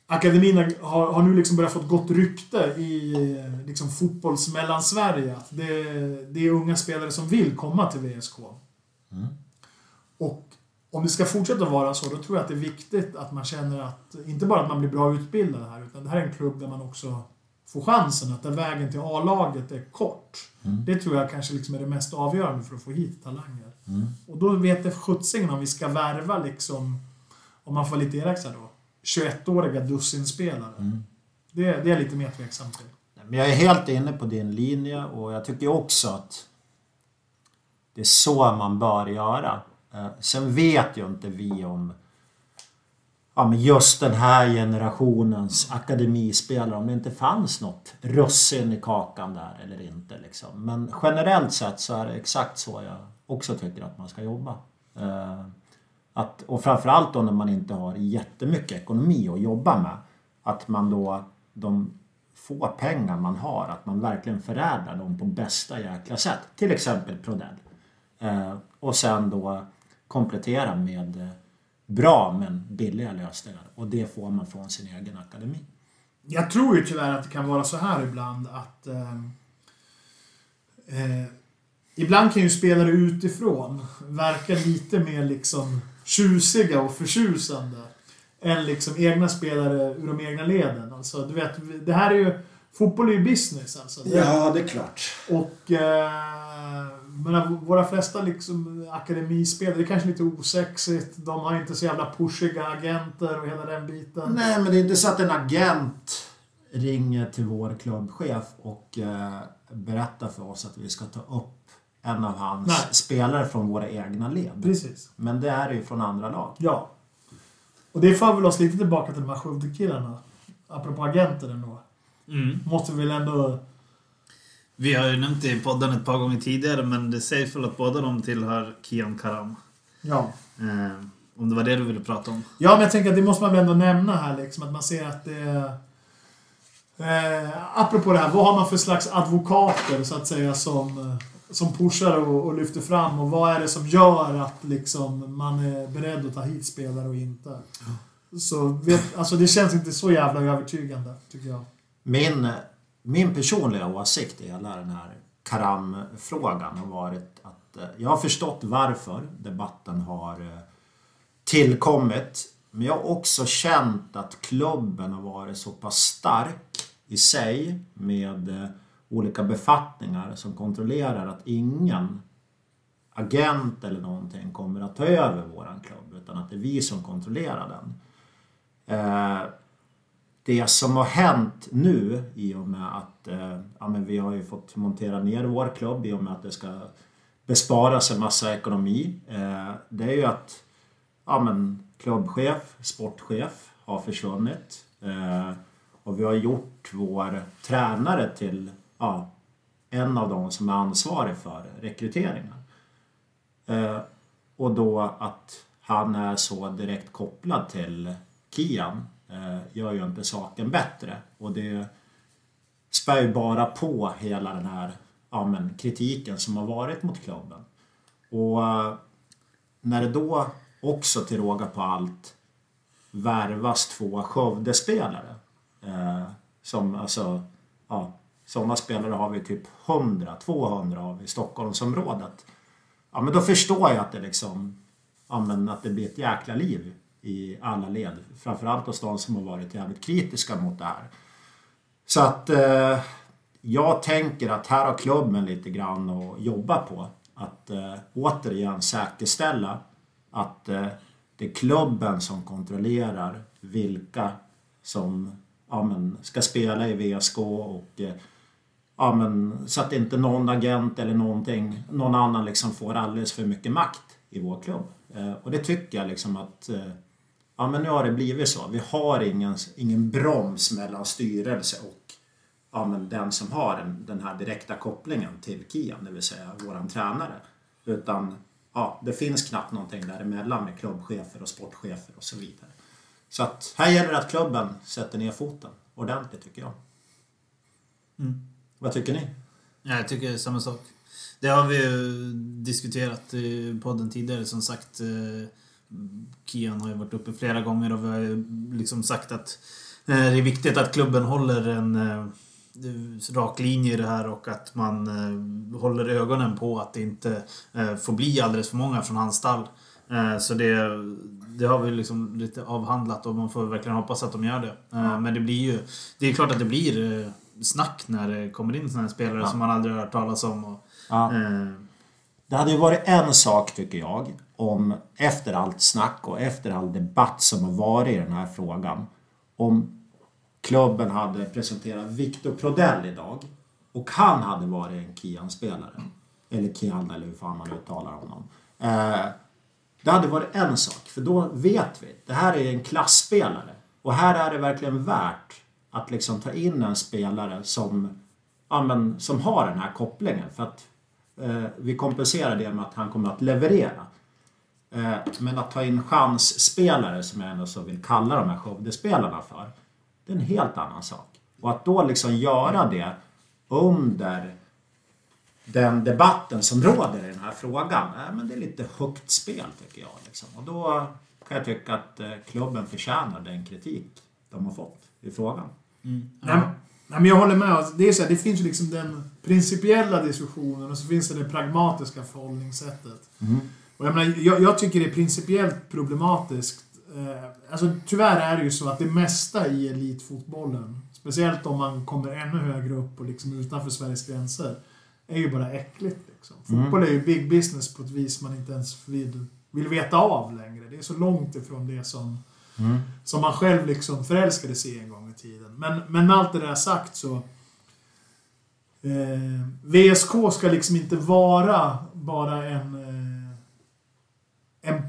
akademin har, har nu liksom börjat få ett gott rykte i eh, liksom fotbollsmellansverige. Att det, det är unga spelare som vill komma till VSK. Och om det ska fortsätta vara så, då tror jag att det är viktigt att man känner att, inte bara att man blir bra utbildad här, utan det här är en klubb där man också får chansen, att där vägen till A-laget är kort. Det tror jag kanske liksom är det mest avgörande för att få hit talanger. Och då vet det sjuttsingen om vi ska värva liksom, om man får lite elak då, 21-åriga dussinspelare. Det, det är jag lite mer tveksam till. Men jag är helt inne på din linje och jag tycker också att det är så man bör göra. Eh, Sen vet ju inte vi om ja, men just den här generationens akademispelare, om det inte fanns något russin i kakan där eller inte. Liksom. Men generellt sett så är det exakt så jag också tycker att man ska jobba. Eh, Att, och framförallt då när man inte har jättemycket ekonomi att jobba med. Att man då, de få pengar man har, att man verkligen förädlar dem på bästa jäkla sätt. Till exempel Prodell. Eh, och sen då komplettera med eh, bra men billiga lösningar. Och det får man från sin egen akademi. Jag tror ju tyvärr att det kan vara så här ibland att... Eh, eh, ibland kan ju spelare utifrån verka lite mer liksom tjusiga och förtjusande än liksom egna spelare ur de egna leden. Alltså, du vet, det här är ju... Fotboll är ju business alltså. Ja, det är klart. och... Eh, men våra flesta liksom akademispelare, det är kanske lite osexigt. De har inte så jävla pushiga agenter och hela den biten. Nej, men det är inte så att en agent ringer till vår klubbchef och eh, berättar för oss att vi ska ta upp en av hans Nej. spelare från våra egna led. Precis. Men det är ju från andra lag. Ja. Och det för väl oss lite tillbaka till de här Skövdekillarna. Apropå agenter ändå. Mm. Måste vi väl ändå... Vi har ju nämnt det i podden ett par gånger tidigare men det sägs väl att båda de tillhör Kian Karam. Ja. Eh, om det var det du ville prata om. Ja, men jag tänker att det måste man väl ändå nämna här liksom. Att man ser att det är... Eh, apropå det här, vad har man för slags advokater så att säga som, eh, som pushar och, och lyfter fram? Och vad är det som gör att liksom, man är beredd att ta hit spelare och inte? Så vet, alltså det känns inte så jävla övertygande, tycker jag. Min, min personliga åsikt i hela den här Karam-frågan har varit att eh, jag har förstått varför debatten har eh, tillkommit. Men jag har också känt att klubben har varit så pass stark i sig med eh, olika befattningar som kontrollerar att ingen agent eller någonting kommer att ta över våran klubb utan att det är vi som kontrollerar den. Eh, det som har hänt nu i och med att eh, ja, men vi har ju fått montera ner vår klubb i och med att det ska besparas en massa ekonomi. Eh, det är ju att ja, men, klubbchef, sportchef har försvunnit. Eh, och vi har gjort vår tränare till ja, en av dem som är ansvarig för rekryteringen. Eh, och då att han är så direkt kopplad till Kian eh, gör ju inte saken bättre. Och det spär ju bara på hela den här ja, men, kritiken som har varit mot klubben. Och eh, när det då också till råga på allt värvas två Skövdespelare. Eh, som alltså, ja, sådana spelare har vi typ 100, 200 av i Stockholmsområdet. Ja men då förstår jag att det liksom, ja men att det blir ett jäkla liv i alla led. Framförallt hos de som har varit jävligt kritiska mot det här. Så att eh, jag tänker att här har klubben lite grann att jobba på. Att eh, återigen säkerställa att eh, det är klubben som kontrollerar vilka som ja, men, ska spela i VSK och eh, ja, men, så att inte någon agent eller någonting, någon annan liksom får alldeles för mycket makt i vår klubb. Eh, och det tycker jag liksom att eh, ja, men nu har det blivit så. Vi har ingen, ingen broms mellan styrelse och ja, men den som har den, den här direkta kopplingen till Kian, det vill säga våran tränare. Utan ja, det finns knappt någonting däremellan med klubbchefer och sportchefer och så vidare. Så att här gäller det att klubben sätter ner foten ordentligt tycker jag. Mm. Vad tycker ni? Ja, jag tycker samma sak. Det har vi ju diskuterat i podden tidigare. Som sagt, eh, Kian har ju varit uppe flera gånger och vi har ju liksom sagt att eh, det är viktigt att klubben håller en eh, rak linje i det här och att man håller ögonen på att det inte får bli alldeles för många från hans stall. Så det, det har vi liksom lite avhandlat och man får verkligen hoppas att de gör det. Men det blir ju... Det är klart att det blir snack när det kommer in såna här spelare Ja. som man aldrig har hört talas om. Och, Ja. eh, Det hade ju varit en sak tycker jag om efter allt snack och efter all debatt som har varit i den här frågan om klubben hade presenterat Victor Prodell idag och han hade varit en Kian-spelare. Eller Kian eller hur fan man uttalar honom. Eh, det hade varit en sak för då vet vi. Det här är en klassspelare och här är det verkligen värt att liksom ta in en spelare som, ja, men, som har den här kopplingen. För att Eh, vi kompenserar det med att han kommer att leverera. Eh, men att ta in chansspelare, som jag ändå så vill kalla de här Skövdespelarna för, det är en helt annan sak. Och att då liksom göra det under den debatten som råder i den här frågan, eh, men det är lite högt spel tycker jag. Liksom. Och då kan jag tycka att eh, klubben förtjänar den kritik de har fått i frågan. Nej, men- nej, men jag håller med. Alltså, Det, är så här, det finns ju liksom den principiella diskussionen och så finns det det pragmatiska förhållningssättet. Och jag, menar, jag, jag tycker det är principiellt problematiskt Eh, alltså, tyvärr är det ju så att det mesta i elitfotbollen, speciellt om man kommer ännu högre upp och liksom utanför Sveriges gränser, är ju bara äckligt. Liksom. Mm. Fotboll är ju big business på ett vis man inte ens vill, vill veta av längre. Det är så långt ifrån det som, Mm. som man själv liksom förälskade sig i en gång i tiden. Men, men med allt det där sagt så... Eh, VSK ska liksom inte vara bara en... Eh, en,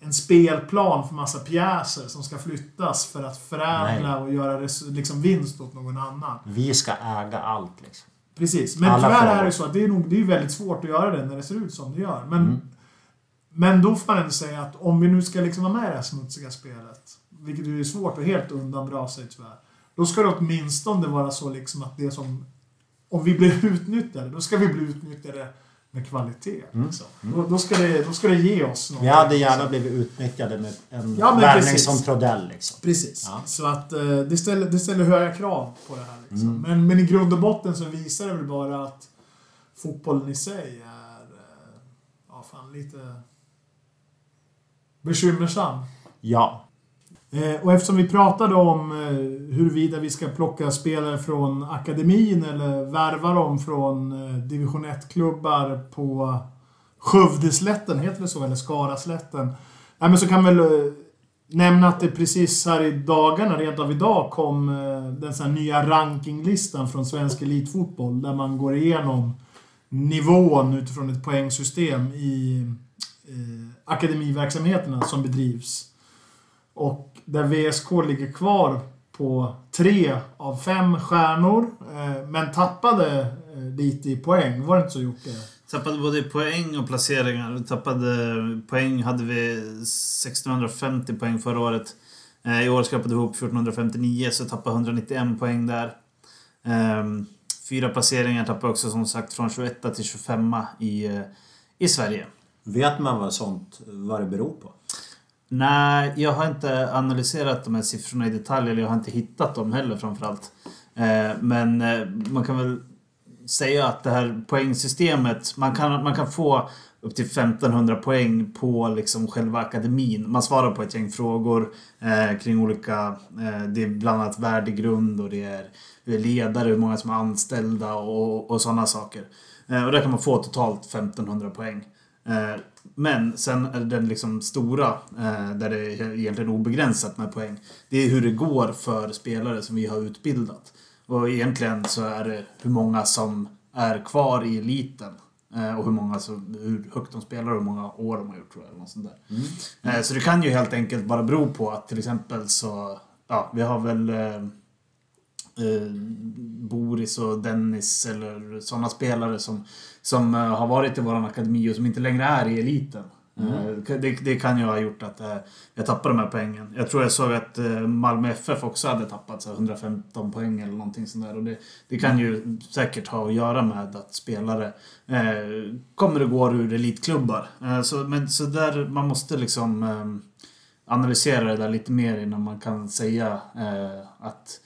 en spelplan för massa pjäser som ska flyttas för att förädla och göra res, liksom vinst åt någon annan. Vi ska äga allt liksom. Precis. Men Alla tyvärr är det så att det är, nog, det är väldigt svårt att göra det när det ser ut som det gör. Men, Mm. men då får man ändå säga att om vi nu ska liksom vara med i det här smutsiga spelet, vilket ju är svårt att helt undandra sig tyvärr, då ska det åtminstone vara så liksom att det som... Om vi blir utnyttjade, då ska vi bli utnyttjade med kvalitet. Mm. Liksom. Då, då, ska det, då ska det ge oss något. Vi hade gärna blivit utnyttjade med en Ja, värvning som Trodell liksom. Precis. Ja. Så att eh, det, ställer, det ställer höga krav på det här. Liksom. Mm. Men, men i grund och botten så visar det väl bara att fotbollen i sig är eh, ja, fan, lite bekymmersam. Ja. Eh, och eftersom vi pratade om eh, huruvida vi ska plocka spelare från akademin eller värva dem från eh, division 1-klubbar på Skövdeslätten, heter det så? Eller Skaraslätten. Nej, men så kan väl eh, nämna att det precis här i dagarna, rent av idag, kom den så här nya rankinglistan från svensk elitfotboll där man går igenom nivån utifrån ett poängsystem i eh, akademiverksamheterna som bedrivs. Och där VSK ligger kvar på tre av fem stjärnor. Eh, men tappade eh, lite i poäng. Var det inte så Jocke? Tappade både poäng och placeringar. Tappade poäng hade vi 1650 poäng förra året. Eh, I år skrapade vi ihop 1459 så tappade 191 poäng där. Ehm, Fyra placeringar tappade också som sagt från 21 till 25 i, i Sverige. Vet man vad sånt, vad det beror på? Nej, jag har inte analyserat de här siffrorna i detalj, eller jag har inte hittat dem heller framförallt. Eh, men eh, man kan väl säga att det här poängsystemet, man kan, man kan få upp till 1500 poäng på liksom själva akademin. Man svarar på ett gäng frågor eh, kring olika, eh, det är bland annat värdegrund och det är, hur är ledare, hur många som är anställda och, och sådana saker. Eh, och där kan man få totalt 1500 poäng. Eh, men sen är den liksom stora, eh, där det är egentligen obegränsat med poäng. Det är hur det går för spelare som vi har utbildat. Och egentligen så är det hur många som är kvar i eliten. Eh, och hur många som, hur högt de spelar och hur många år de har gjort tror jag. Eller något sånt där. Eh, så det kan ju helt enkelt bara bero på att till exempel så, ja vi har väl eh, Boris och Dennis eller sådana spelare som, som eh, har varit i våran akademi och som inte längre är i eliten. Eh, Det, det kan ju ha gjort att eh, jag tappade de här poängen. Jag tror jag såg att Malmö FF också hade tappat så här 115 poäng eller någonting sånt där. Och det, det kan ju säkert ha att göra med att spelare eh, kommer och går ur elitklubbar. Eh, så, men så där, man måste liksom eh, analysera det där lite mer innan man kan säga att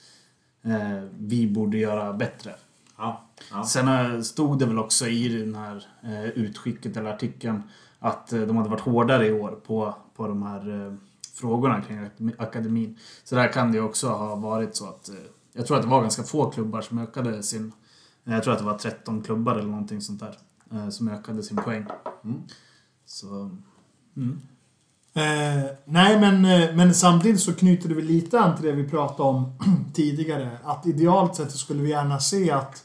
eh, vi borde göra bättre. Ja. ja. Sen eh, stod det väl också i den här eh, utskicket eller artikeln att eh, de hade varit hårdare i år på, på de här eh, frågorna kring akademi- akademin. Så där kan det också ha varit så att eh, jag tror att det var ganska få klubbar som ökade sin... eh, Jag tror att det var 13 klubbar eller någonting sånt där som ökade sin poäng. Mm. Så... Mm. Eh, nej, men, eh, men samtidigt så knyter det väl lite an till det vi pratade om tidigare. Att idealt sett så skulle vi gärna se att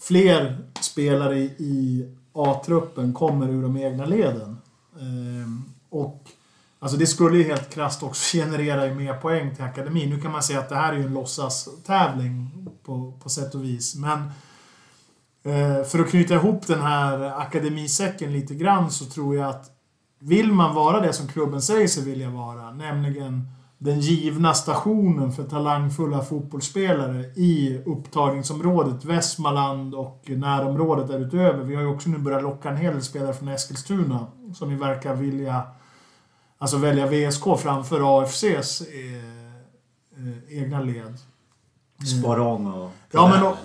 fler spelare i, A-truppen kommer ur de egna leden. Eh, och alltså det skulle ju helt krasst också generera ju mer poäng till akademin. Nu kan man säga att det här är ju en låtsastävling på, på sätt och vis. Men eh, för att knyta ihop den här akademisäcken lite grann så tror jag att vill man vara det som klubben säger sig vilja vara, nämligen den givna stationen för talangfulla fotbollsspelare i upptagningsområdet Västmanland och närområdet därutöver. Vi har ju också nu börjat locka en hel del spelare från Eskilstuna som ju verkar vilja alltså välja VSK framför AFCs eh, eh, egna led. Sporrong och... Ja, men, och,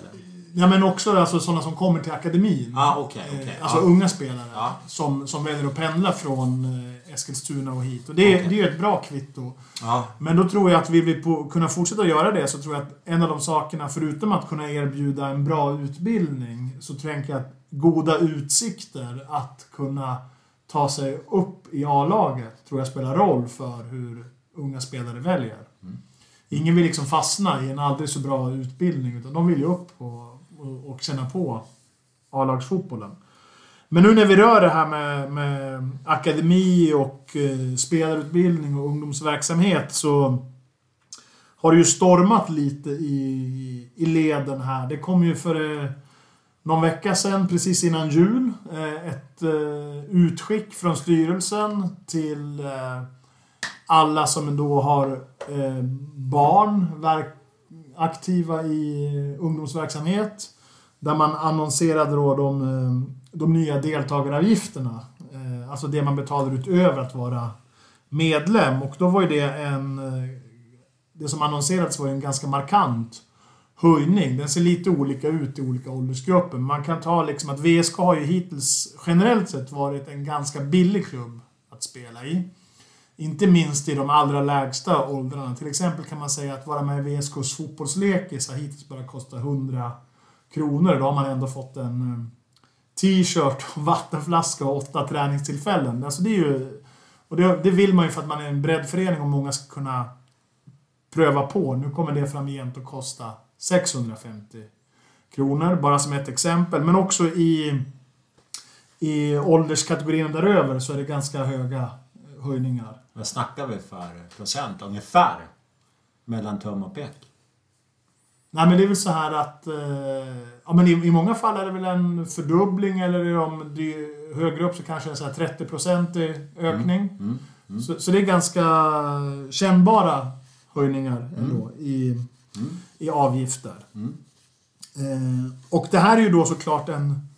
ja, men också alltså, sådana som kommer till akademin. Ah, okej, okej. Eh, Alltså ja. unga spelare Ja. som, som väljer att pendla från Eskilstuna och hit. Och det, Okej. det är ju ett bra kvitto. Ja. Men då tror jag att vill vi på, kunna fortsätta göra det så tror jag att en av de sakerna, förutom att kunna erbjuda en bra utbildning, så tänker jag att goda utsikter att kunna ta sig upp i A-laget tror jag spelar roll för hur unga spelare väljer. Ingen vill liksom fastna i en aldrig så bra utbildning, utan de vill ju upp och, och, och känna på A-lagsfotbollen. Men nu när vi rör det här med, med akademi och eh, spelarutbildning och ungdomsverksamhet så har det ju stormat lite i, i leden här. Det kom ju för eh, någon vecka sedan, precis innan jul, eh, ett eh, utskick från styrelsen till eh, alla som ändå har eh, barn aktiva i eh, ungdomsverksamhet. Där man annonserade då de, eh, de nya deltagaravgifterna. Eh, alltså det man betalar utöver att vara medlem. Och då var ju det en... Eh, det som annonserades var ju en ganska markant höjning. Den ser lite olika ut i olika åldersgrupper. Man kan ta liksom att VSK har ju hittills generellt sett varit en ganska billig klubb att spela i. Inte minst i de allra lägsta åldrarna. Till exempel kan man säga att vara med i VSKs fotbollslekis har hittills bara kostat 100 kronor. Då har man ändå fått en eh, t-shirt, och vattenflaska och åtta träningstillfällen. Alltså det är ju... Och det, det vill man ju för att man är en breddförening och många ska kunna pröva på. Nu kommer det framgent att kosta 650 kronor, bara som ett exempel. Men också i, i ålderskategorin däröver så är det ganska höga höjningar. Vad snackar vi för procent ungefär? Mellan tum och pek? Nej men det är väl så här att... Eh, ja men i, i många fall är det väl en fördubbling eller om det är högre upp så kanske en så här 30-procentig ökning. Mm. Så, så det är ganska kännbara höjningar ändå i, Mm. i avgifter. Mm. Eh, och det här är ju då såklart en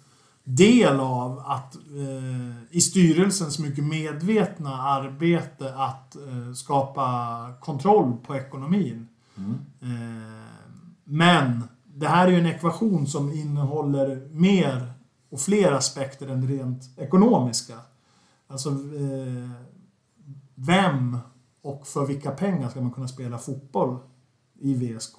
del av att eh, i styrelsens mycket medvetna arbete att eh, skapa kontroll på ekonomin. Mm. Men det här är ju en ekvation som innehåller mer och fler aspekter än rent ekonomiska. Alltså, eh, vem och för vilka pengar ska man kunna spela fotboll i VSK?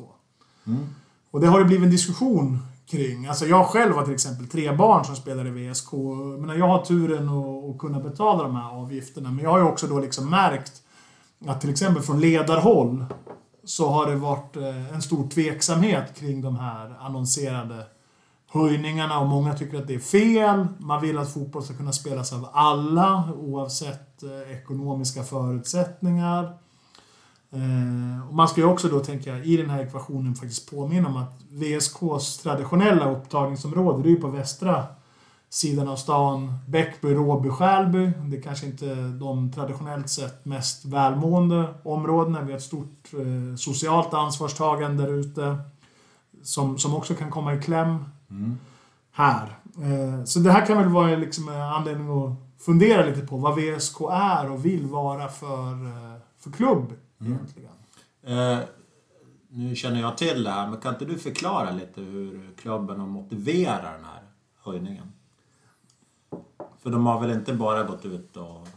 Mm. Och det har det blivit en diskussion kring. Alltså jag själv har till exempel tre barn som spelar i VSK. Men jag har turen att, att kunna betala de här avgifterna. Men jag har ju också då liksom märkt att till exempel från ledarhåll så har det varit eh, en stor tveksamhet kring de här annonserade höjningarna och många tycker att det är fel. Man vill att fotboll ska kunna spelas av alla oavsett eh, ekonomiska förutsättningar. Eh, och man ska ju också då, tänker jag, i den här ekvationen faktiskt påminna om att VSKs traditionella upptagningsområde, det är ju på västra sidan av stan. Bäckby, Råby, Skälby. Det är kanske inte de traditionellt sett mest välmående områdena. Vi har ett stort eh, socialt ansvarstagande där ute. Som, som också kan komma i kläm Mm. här. Eh, så det här kan väl vara liksom en anledning att fundera lite på vad VSK är och vill vara för, eh, för klubb egentligen. Eh, nu känner jag till det här, men kan inte du förklara lite hur klubben har motiverat den här höjningen? För de har väl inte bara gått ut och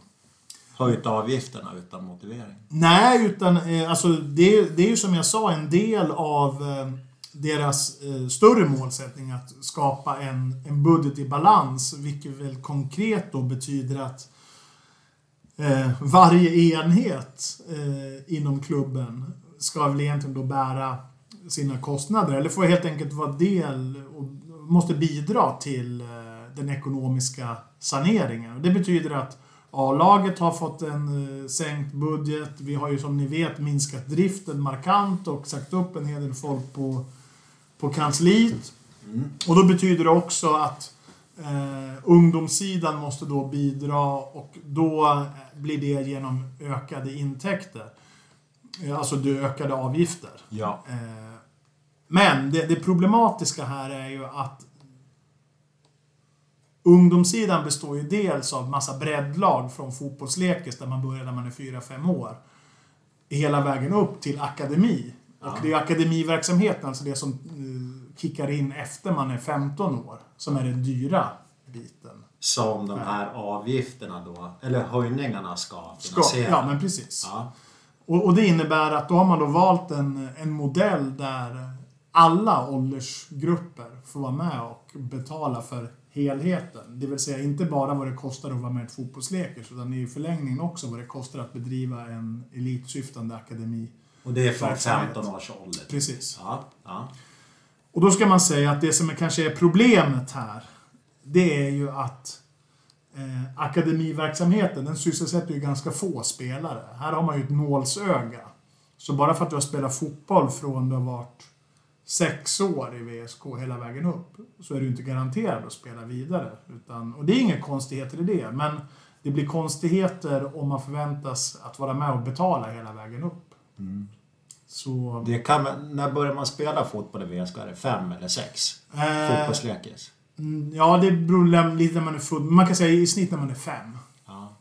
höjt avgifterna utan motivering? Nej, utan eh, alltså det, det är ju som jag sa en del av eh, deras eh, större målsättning att skapa en, en budget i balans, vilket väl konkret då betyder att eh, varje enhet eh, inom klubben ska väl egentligen då bära sina kostnader, eller får helt enkelt vara del och måste bidra till eh, den ekonomiska saneringen. Det betyder att A-laget har fått en eh, sänkt budget. Vi har ju som ni vet minskat driften markant och sagt upp en hel del folk på, på kansliet. Och då betyder det också att eh, ungdomssidan måste då bidra och då eh, blir det genom ökade intäkter. Eh, Alltså det ökade avgifter. Ja. Eh, Men det, det problematiska här är ju att ungdomssidan består ju dels av massa breddlag från fotbollslekis där man börjar när man är 4-5 år. Hela vägen upp till akademi. Och det är akademiverksamheten, alltså det som eh, kickar in efter man är 15 år, som är det dyra biten. Som de här avgifterna då, eller höjningarna ska Ska, finansiera. ja, men precis. Ja. Och, och det innebär att då har man då valt en, en modell där alla åldersgrupper får vara med och betala för helheten. Det vill säga inte bara vad det kostar att vara med i ett fotbollslekers utan i förlängningen också vad det kostar att bedriva en elitsyftande akademi. Och det är från Verksamhet. 15 års ålder. Precis. Ja, ja. Och då ska man säga att det som kanske är problemet här, det är ju att eh, akademiverksamheten, den sysselsätter ju ganska få spelare. Här har man ju ett nålsöga. Så bara för att du har spelat fotboll från du har varit sex år i VSK hela vägen upp, så är du inte garanterad att spela vidare. Utan, och det är inga konstigheter i det, men det blir konstigheter om man förväntas att vara med och betala hela vägen upp. Så... Det kan, när börjar man spela fotboll i VSK? Är det fem eller sex? Eh, Fotbollslekis? Mm, Ja, det beror lite när man är född. Man kan säga i snitt när man är fem. Ja.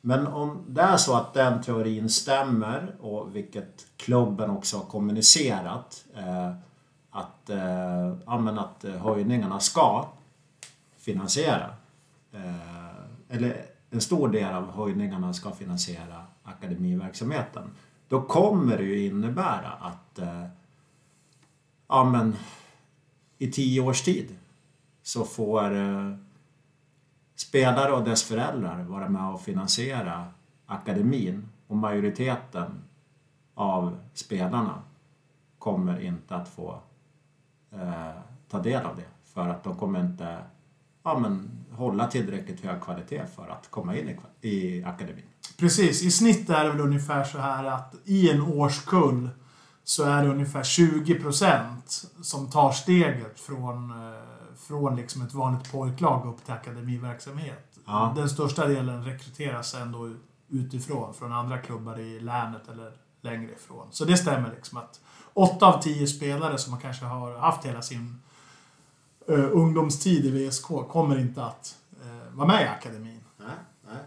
Men om det är så att den teorin stämmer och vilket klubben också har kommunicerat eh, att, eh, att eh, höjningarna ska finansiera eh, eller en stor del av höjningarna ska finansiera akademiverksamheten. Då kommer det ju innebära att eh, ja, men, i tio års tid så får eh, spelare och dess föräldrar vara med och finansiera akademin och majoriteten av spelarna kommer inte att få eh, ta del av det för att de kommer inte ja, men, hålla tillräckligt hög kvalitet för att komma in i, i akademin. Precis, i snitt är det väl ungefär så här att i en årskull så är det ungefär 20% som tar steget från, eh, från liksom ett vanligt pojklag upp till akademiverksamhet. Ja. Den största delen rekryteras ändå utifrån, från andra klubbar i länet eller längre ifrån. Så det stämmer liksom att 8 av 10 spelare som man kanske har haft hela sin uh, ungdomstid i VSK kommer inte att eh, vara med i akademin. Nej, nej.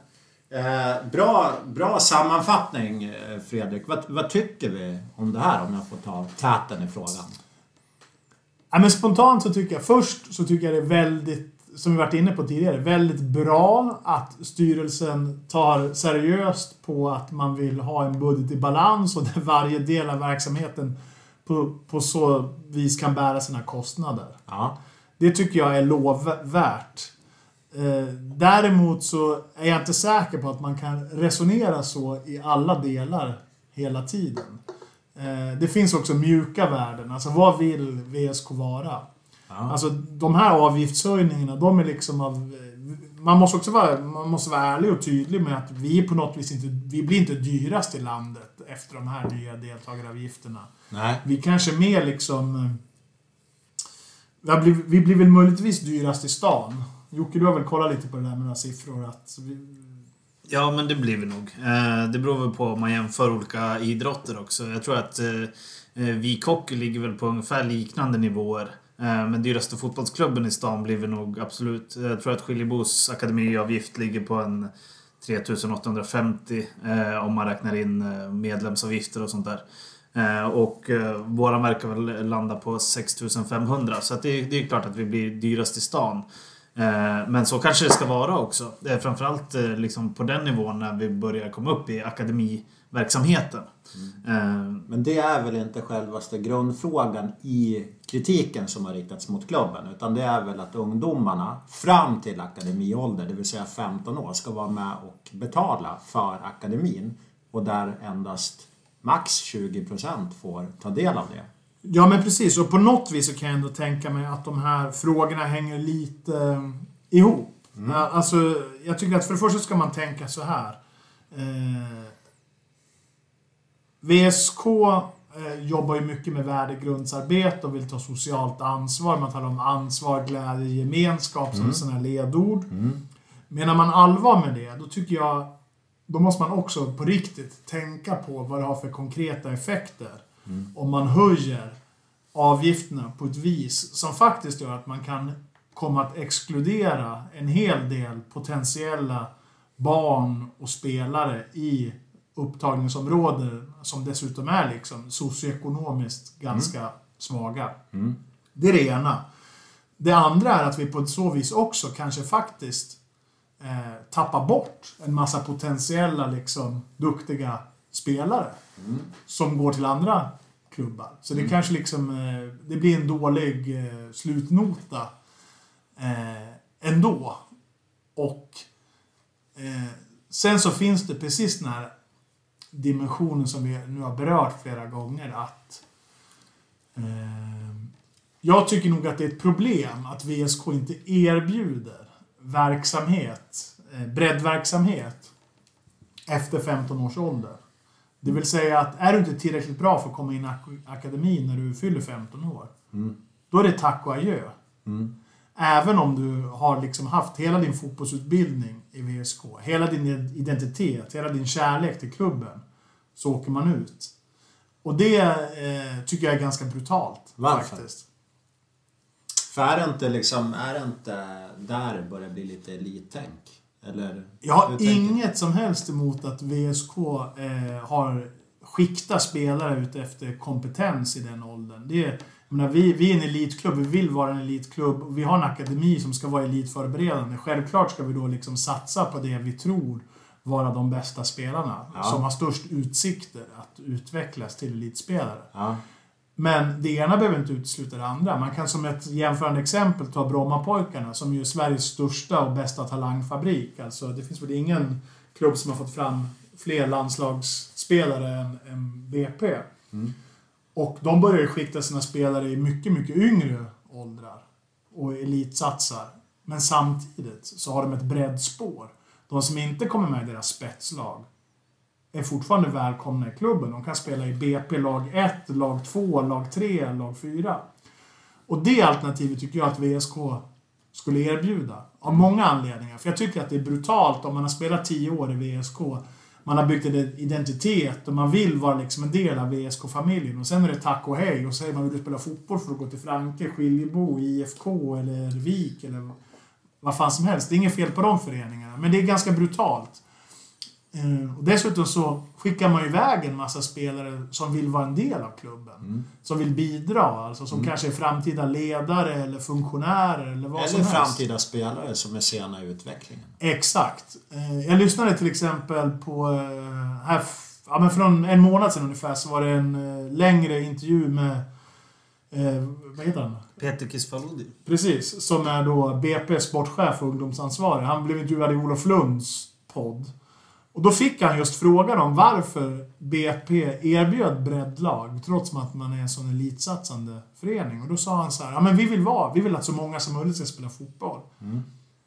Eh, bra, bra sammanfattning eh, Fredrik. Vad, vad tycker vi om det här om jag får ta täten i frågan? Ja, men spontant så tycker jag först så tycker jag det är väldigt, som vi varit inne på tidigare, väldigt bra att styrelsen tar seriöst på att man vill ha en budget i balans och där varje del av verksamheten på, på så vis kan bära sina kostnader. Ja. Det tycker jag är lovvärt. Eh, däremot så är jag inte säker på att man kan resonera så i alla delar hela tiden. Eh, det finns också mjuka värden. Alltså vad vill VSK vara? Ja. Alltså de här avgiftshöjningarna, de är liksom av... Man måste också vara, man måste vara ärlig och tydlig med att vi på något vis inte... Vi blir inte dyrast i landet efter de här nya deltagaravgifterna. Nej. Vi kanske mer liksom... eh, Vi, vi blir väl möjligtvis dyrast i stan. Jocke, du har väl kollat lite på det där med några siffror att... Vi, Ja, men det blir vi nog. Eh, Det beror väl på om man jämför olika idrotter också. Jag tror att eh, eh, Vik Hockey ligger väl på ungefär liknande nivåer. Eh, men dyraste fotbollsklubben i stan blir vi nog absolut... Eh, jag tror att Skiljebos akademiavgift ligger på en 3850 eh, om man räknar in eh, medlemsavgifter och sånt där. Eh, och eh, våran verkar väl landa på 6500 så att det, det är klart att vi blir dyrast i stan. Eh, Men så kanske det ska vara också. Framförallt eh, liksom på den nivån när vi börjar komma upp i akademiverksamheten. Eh, Men det är väl inte självaste grundfrågan i kritiken som har riktats mot klubben. Utan det är väl att ungdomarna fram till akademiålder, det vill säga 15 år, ska vara med och betala för akademin. Och där endast max 20% får ta del av det. Ja, men precis. Och på något vis så kan jag ändå tänka mig att de här frågorna hänger lite eh, ihop. Ja, Alltså, jag tycker att för det första ska man tänka så här. Eh, VSK eh, jobbar ju mycket med värdegrundsarbete och vill ta socialt ansvar. Man talar om ansvar, glädje, gemenskap som sådana ledord. Menar man allvar med det, då tycker jag då måste man också på riktigt tänka på vad det har för konkreta effekter. Om man höjer avgifterna på ett vis som faktiskt gör att man kan komma att exkludera en hel del potentiella barn och spelare i upptagningsområden som dessutom är liksom socioekonomiskt ganska svaga. Det är det ena. Det andra är att vi på ett så vis också kanske faktiskt eh, tappar bort en massa potentiella, liksom, duktiga spelare. Som går till andra klubbar. Så det kanske liksom, eh, det blir en dålig eh, slutnota eh, ändå. Och sen så finns det precis den här dimensionen som vi nu har berört flera gånger att jag tycker nog att det är ett problem att VSK inte erbjuder verksamhet, breddverksamhet efter 15 års ålder. Det vill säga att är du inte tillräckligt bra för att komma in i ak- akademin när du fyller 15 år, då är det tack och adjö. Även om du har liksom haft hela din fotbollsutbildning i VSK, hela din identitet, hela din kärlek till klubben, så åker man ut. Och det eh, tycker jag är ganska brutalt. Varför? Faktiskt. För är det inte liksom, är det inte där det börjar bli lite elittänk? Eller? Jag har inget som helst emot att VSK eh, har skikta spelare ute efter kompetens i den åldern. Det är, jag menar, vi, vi är en elitklubb, vi vill vara en elitklubb och vi har en akademi som ska vara elitförberedande. Självklart ska vi då liksom satsa på det vi tror vara de bästa spelarna Ja. som har störst utsikter att utvecklas till elitspelare. Ja. Men det ena behöver inte utesluta det andra. Man kan som ett jämförande exempel ta Brommapojkarna som ju är Sveriges största och bästa talangfabrik. Alltså det finns väl ingen klubb som har fått fram fler landslagsspelare än, än BP. Och de börjar ju skikta sina spelare i mycket, mycket yngre åldrar och elitsatsar. Men samtidigt så har de ett breddspår. De som inte kommer med i deras spetslag är fortfarande välkomna i klubben. De kan spela i BP lag 1, lag 2, lag 3, lag 4. Och det alternativet tycker jag att VSK skulle erbjuda. Av många anledningar. För jag tycker att det är brutalt om man har spelat 10 år i VSK. Man har byggt en identitet och man vill vara liksom en del av VSK-familjen. Och sen är det tack och hej och säger man vill du spela fotboll för att gå till Franke, Skiljebo, IFK eller Vik eller vad fan som helst. Det är inget fel på de föreningarna. Men det är ganska brutalt. Eh, Och dessutom så skickar man iväg en massa spelare som vill vara en del av klubben. Som vill bidra, alltså som kanske är framtida ledare eller funktionärer eller vad som Eller helst. framtida spelare som är sena i utvecklingen. Exakt. Eh, Jag lyssnade till exempel på... eh, Här, ja, men för någon, en månad sedan ungefär så var det en längre intervju med... Eh, vad heter han? Peter Kisfalodi. Precis. Som är då BP sportchef och ungdomsansvarig. Han blev intervjuad i Olof Lunds podd. Och då fick han just frågan om varför BP erbjöd breddlag trots att man är en sån elitsatsande förening. Och då sa han så här, ja men vi vill vara, vi vill att så många som möjligt ska spela fotboll.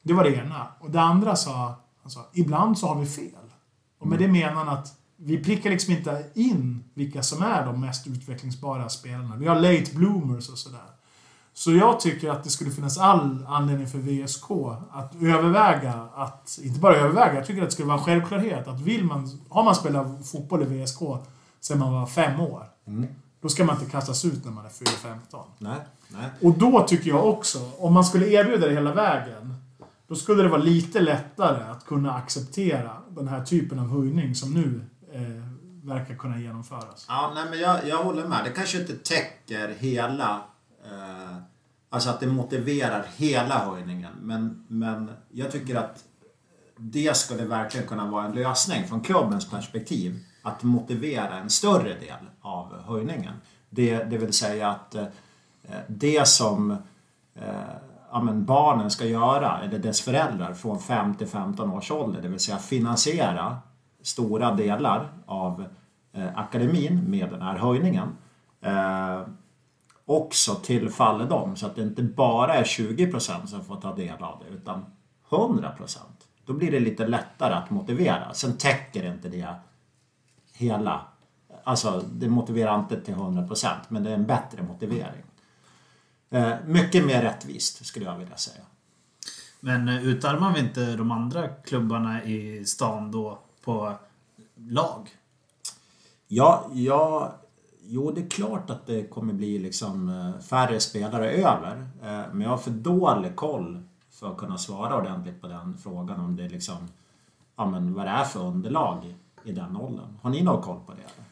Det var det ena. Och det andra sa, han sa, ibland så har vi fel. Och med det menar han att vi prickar liksom inte in vilka som är de mest utvecklingsbara spelarna. Vi har late bloomers och sådär. Så jag tycker att det skulle finnas all anledning för VSK att överväga att, inte bara överväga, jag tycker att det skulle vara en självklarhet att vill man, har man spelat fotboll i VSK sen man var fem år, då ska man inte kastas ut när man är 4-15. Nej, nej. Och då tycker jag också, om man skulle erbjuda det hela vägen, då skulle det vara lite lättare att kunna acceptera den här typen av höjning som nu eh, verkar kunna genomföras. Ja, nej, men jag, jag håller med. Det kanske inte täcker hela... Eh, alltså att det motiverar hela höjningen. Men, men jag tycker att det skulle verkligen kunna vara en lösning från klubbens perspektiv. Att motivera en större del av höjningen. Det, det vill säga att eh, det som eh, ja, men barnen ska göra, eller dess föräldrar, från 5 till 15 års ålder. Det vill säga finansiera stora delar av eh, akademin med den här höjningen. Eh, också tillfaller dem så att det inte bara är 20% som får ta del av det utan 100%. Då blir det lite lättare att motivera. Sen täcker inte det hela. Alltså det motiverar inte till 100% men det är en bättre motivering. Eh, mycket mer rättvist skulle jag vilja säga. Men eh, utarmar vi inte de andra klubbarna i stan då på lag? Ja, ja, jo det är klart att det kommer bli liksom eh, färre spelare över. Eh, men jag har för dålig koll för att kunna svara ordentligt på den frågan om det är liksom, ja men vad det är för underlag i den åldern. Har ni någon koll på det? Eller?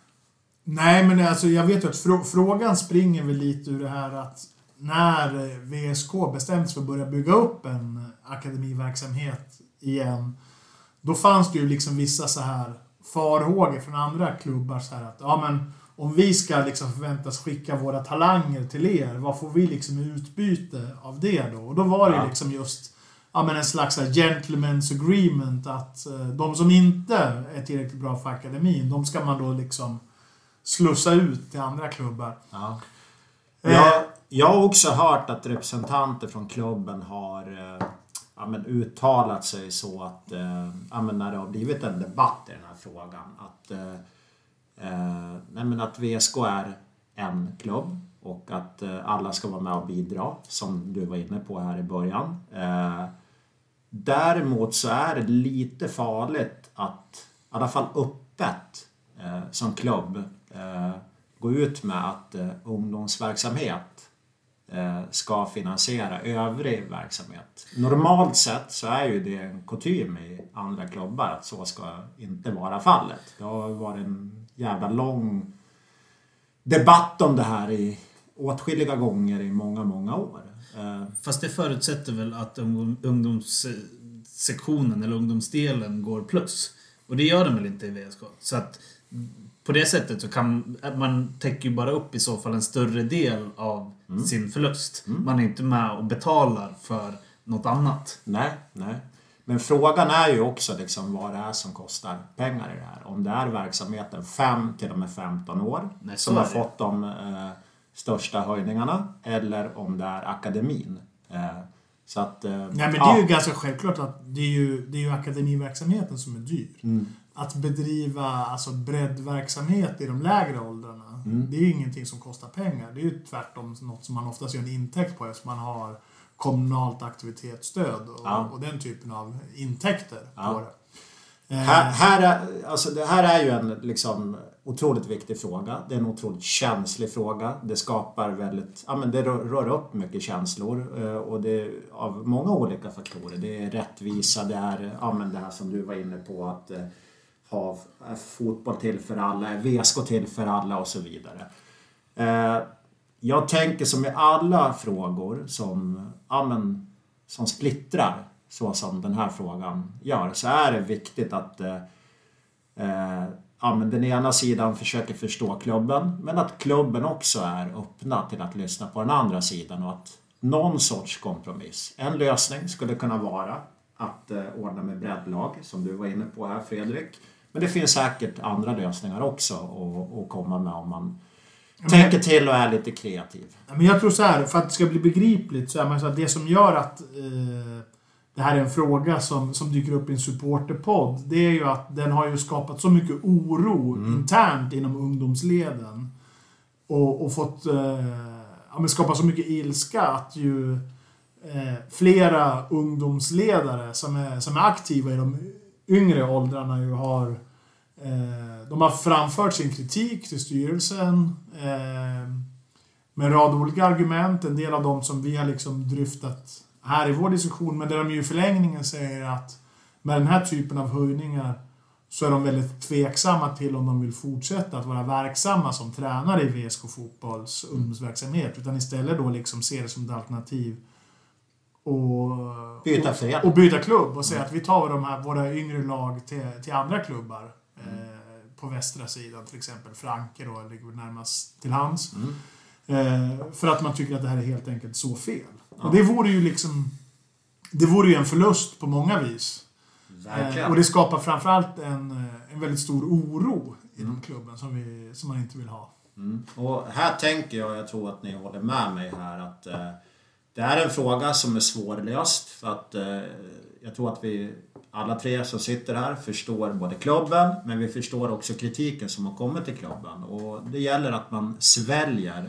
Nej, men alltså, jag vet ju att frågan springer väl lite ur det här att när eh, VSK bestämt sig för att börja bygga upp en akademiverksamhet igen. Då fanns det ju liksom vissa så här farhågor från andra klubbar så här att ja men om vi ska liksom förväntas skicka våra talanger till er, vad får vi liksom i utbyte av det då? Och då var det Ja. liksom just ja, men en slags gentleman's agreement att eh, de som inte är tillräckligt bra för akademin, de ska man då liksom slussa ut till andra klubbar. Ja. Eh, Jag, jag har också hört att representanter från klubben har eh, ja, men uttalat sig så att ja, men när det har blivit en debatt i den här frågan att, eh, nej, men att VSK är en klubb och att eh, alla ska vara med och bidra som du var inne på här i början. Eh, däremot så är det lite farligt att i alla fall öppet eh, som klubb eh, gå ut med att eh, ungdomsverksamhet eh, ska finansiera övrig verksamhet. Normalt sett så är ju det en kutym i andra klubbar att så ska inte vara fallet. Det har varit en jävla lång debatt om det här i åtskilliga gånger i många, många år. Eh, Fast det förutsätter väl att ungdom, ungdomssektionen eller ungdomsdelen går plus. Och det gör den väl inte i VSK. Så att på det sättet så kan man täcker ju bara upp i så fall en större del av sin förlust. Man är inte med och betalar för något annat. Nej, nej. Men frågan är ju också liksom vad det är som kostar pengar i det här. Om det är verksamheten 5 till och med 15 år Nej, som har fått de eh, största höjningarna eller om det är akademin. Eh, så att... Eh, Nej men det ja. är ju ganska självklart att det är ju, det är ju akademiverksamheten som är dyr. Mm. Att bedriva alltså breddverksamhet i de lägre åldrarna, det är ju ingenting som kostar pengar. Det är ju tvärtom något som man oftast gör en intäkt på eftersom man har kommunalt aktivitetsstöd och, Ja. och den typen av intäkter Ja. på det. Eh, Här, här är, alltså det här är ju en liksom otroligt viktig fråga. Det är en otroligt känslig fråga. Det skapar väldigt, ja men det rör, rör upp mycket känslor eh, och det är av många olika faktorer. Det är rättvisa, det är ja men det här som du var inne på att eh, ha fotboll till för alla, VSK till för alla och så vidare. Jag tänker som i alla frågor som, ja men, som splittrar så som den här frågan gör så är det viktigt att eh, eh, ja, men den ena sidan försöker förstå klubben men att klubben också är öppna till att lyssna på den andra sidan och att någon sorts kompromiss. En lösning skulle kunna vara att eh, ordna med breddlag som du var inne på här Fredrik. Men det finns säkert andra lösningar också att, att komma med om man tänker till och är lite kreativ. Men jag tror så här, för att det ska bli begripligt så är man så att det som gör att eh, det här är en fråga som, som dyker upp i en supporterpodd, det är ju att den har ju skapat så mycket oro internt inom ungdomsleden. Och, och fått eh, ja, men skapa så mycket ilska att ju eh, flera ungdomsledare som är, som är aktiva i de yngre åldrarna ju har de har framfört sin kritik till styrelsen eh, med en rad olika argument. En del av dem som vi har liksom dryftat här i vår diskussion, men där de ju i förlängningen säger att med den här typen av höjningar så är de väldigt tveksamma till om de vill fortsätta att vara verksamma som tränare i VSK Fotbolls ungdomsverksamhet. Utan istället då liksom ser det som ett alternativ och, Byta och, och byta klubb och säga att vi tar de här, våra yngre lag till, till andra klubbar. Eh, på västra sidan till exempel. Franke då ligger närmast till hands. Mm. Eh, för att man tycker att det här är helt enkelt så fel. Och det vore ju liksom... Det vore ju en förlust på många vis. Eh, och det skapar framförallt en, eh, en väldigt stor oro inom klubben som, vi, som man inte vill ha. Mm. Och här tänker jag, jag tror att ni håller med mig här, att eh, det är en fråga som är svårlöst. För att eh, jag tror att vi alla tre som sitter här förstår både klubben, men vi förstår också kritiken som har kommit till klubben. Och det gäller att man sväljer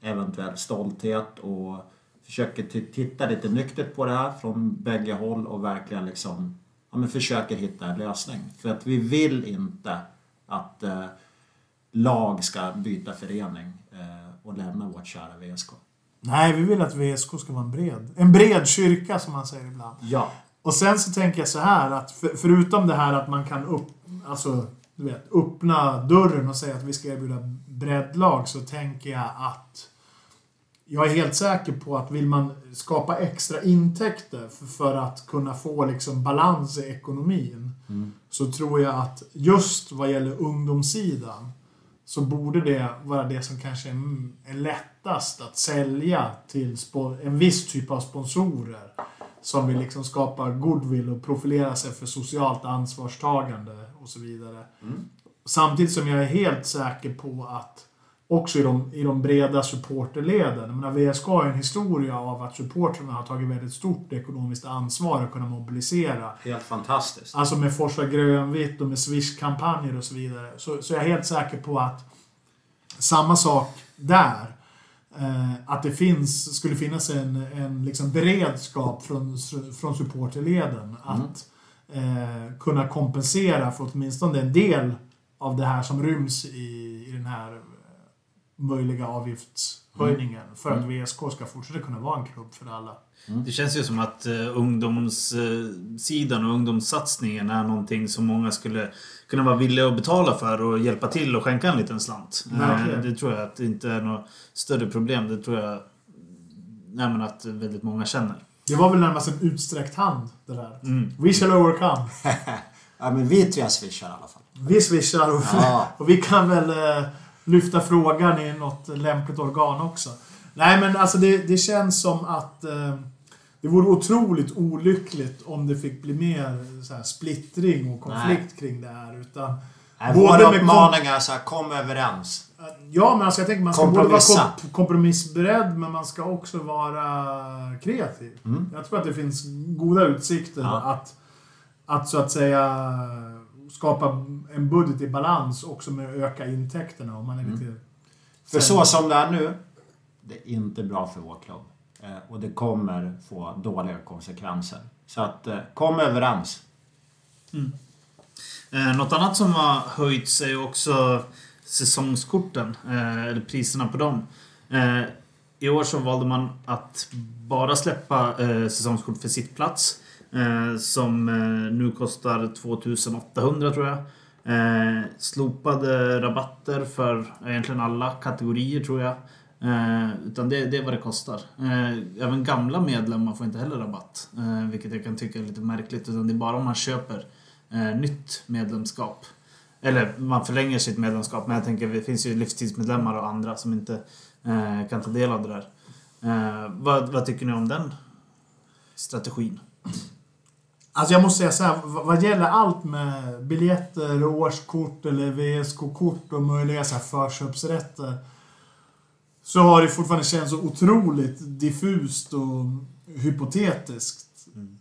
eventuell stolthet och försöker titta lite nyktert på det här från bägge håll och verkligen liksom ja, men försöker hitta en lösning. För att vi vill inte att eh, lag ska byta förening eh, och lämna vårt kära VSK. Nej, vi vill att VSK ska vara en bred, en bred kyrka som man säger ibland. Ja. Och sen så tänker jag så här att för, förutom det här att man kan upp, alltså, du vet, öppna dörren och säga att vi ska erbjuda breddlag så tänker jag att jag är helt säker på att vill man skapa extra intäkter för, för att kunna få liksom balans i ekonomin så tror jag att just vad gäller ungdomssidan så borde det vara det som kanske är, är lättast att sälja till en viss typ av sponsorer som vill liksom skapa goodwill och profilera sig för socialt ansvarstagande och så vidare. Samtidigt som jag är helt säker på att också i de, i de breda supporterleden. Jag menar, VSK har en historia av att supportrarna har tagit väldigt stort ekonomiskt ansvar att kunna mobilisera. Helt fantastiskt. Alltså med Forsa Grönvitt och med Swish-kampanjer och så vidare. Så, så jag är helt säker på att samma sak där. Eh, att det finns, skulle finnas en, en liksom beredskap från, från supporterleden att eh, kunna kompensera för åtminstone en del av det här som ryms i, i den här möjliga avgiftshöjningen. För att VSK ska fortsätta kunna vara en klubb för alla. Det känns ju som att uh, ungdomssidan och ungdomssatsningen är någonting som många skulle kunna vara villiga att betala för och hjälpa till och skänka en liten slant. Eh, det tror jag att det inte är något större problem. Det tror jag nej, men att väldigt många känner. Det var väl närmast en utsträckt hand det där. Mm. We shall overcome. Ja, men vi tre swishar i alla fall. Vi swishar och, Ja. och vi kan väl eh, lyfta frågan i något lämpligt organ också. Nej men alltså det, det känns som att eh, det vore otroligt olyckligt om det fick bli mer så här, splittring och konflikt kring det här. Utan, Nej, Både vår med kom- uppmaning är så här, kom överens. ja men alltså jag tänker man ska både vara Kompromissa. kom, kompromissberedd men man ska också vara kreativ. Mm. Jag tror att det finns goda utsikter Ja. att, att så att säga skapa en budget i balans också med att öka intäkterna om man är lite... För så som det är nu, det är inte bra för vår klubb. Eh, och det kommer få dåliga konsekvenser. Så att, eh, kom överens. Eh, något annat som har höjts är också säsongskorten. Eh, eller priserna på dem. Eh, I år så valde man att bara släppa eh, säsongskort för sittplats. Eh, som eh, nu kostar 2800 tror jag. Eh, slopade rabatter för egentligen alla kategorier tror jag. Eh, utan det, det är vad det kostar. Eh, även gamla medlemmar får inte heller rabatt. Eh, vilket jag kan tycka är lite märkligt. Utan det är bara om man köper eh, nytt medlemskap. Eller man förlänger sitt medlemskap. Men jag tänker det finns ju livstidsmedlemmar och andra som inte eh, kan ta del av det där. Eh, vad, vad tycker ni om den strategin? Alltså jag måste säga så här, vad gäller allt med biljetter, årskort eller VSK-kort och möjliga så här förköpsrätter. Så har det fortfarande känts så otroligt diffust och hypotetiskt.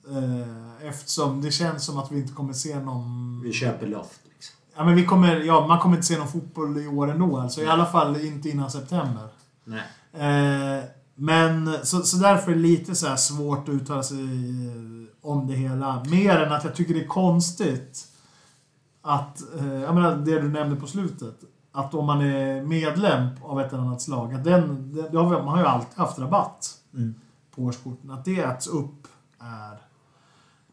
Eh, Eftersom det känns som att vi inte kommer se någon... Vi köper luft. Liksom. Ja, men vi kommer, ja, man kommer inte se någon fotboll i år ändå. Alltså, I alla fall inte innan september. Nej. Eh, men så, så därför är det lite så här svårt att uttala sig eh, om det hela. Mer än att jag tycker det är konstigt att, eh, jag menar det du nämnde på slutet. Att om man är medlem av ett eller annat slag, att den, det, det har vi, man har ju alltid haft rabatt Mm. på årskorten. Att det äts upp är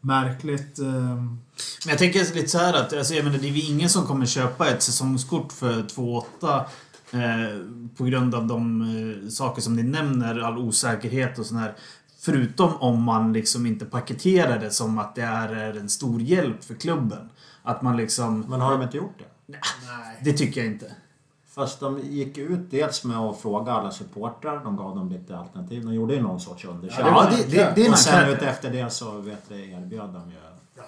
märkligt. Eh, Men jag tänker lite så här att alltså, jag menar, det är ju ingen som kommer köpa ett säsongskort för 2,8 eh, på grund av de eh, saker som ni nämner, all osäkerhet och sån här. Förutom om man liksom inte paketerar det som att det är en stor hjälp för klubben. Att man liksom... Men har de inte gjort det? nej. Det tycker jag inte. Fast de gick ut dels med att fråga alla supportrar. De gav dem lite alternativ. De gjorde ju någon sorts undersökning. Ja, det, det, det är och sen ut efter det så vet det, erbjöd de ju...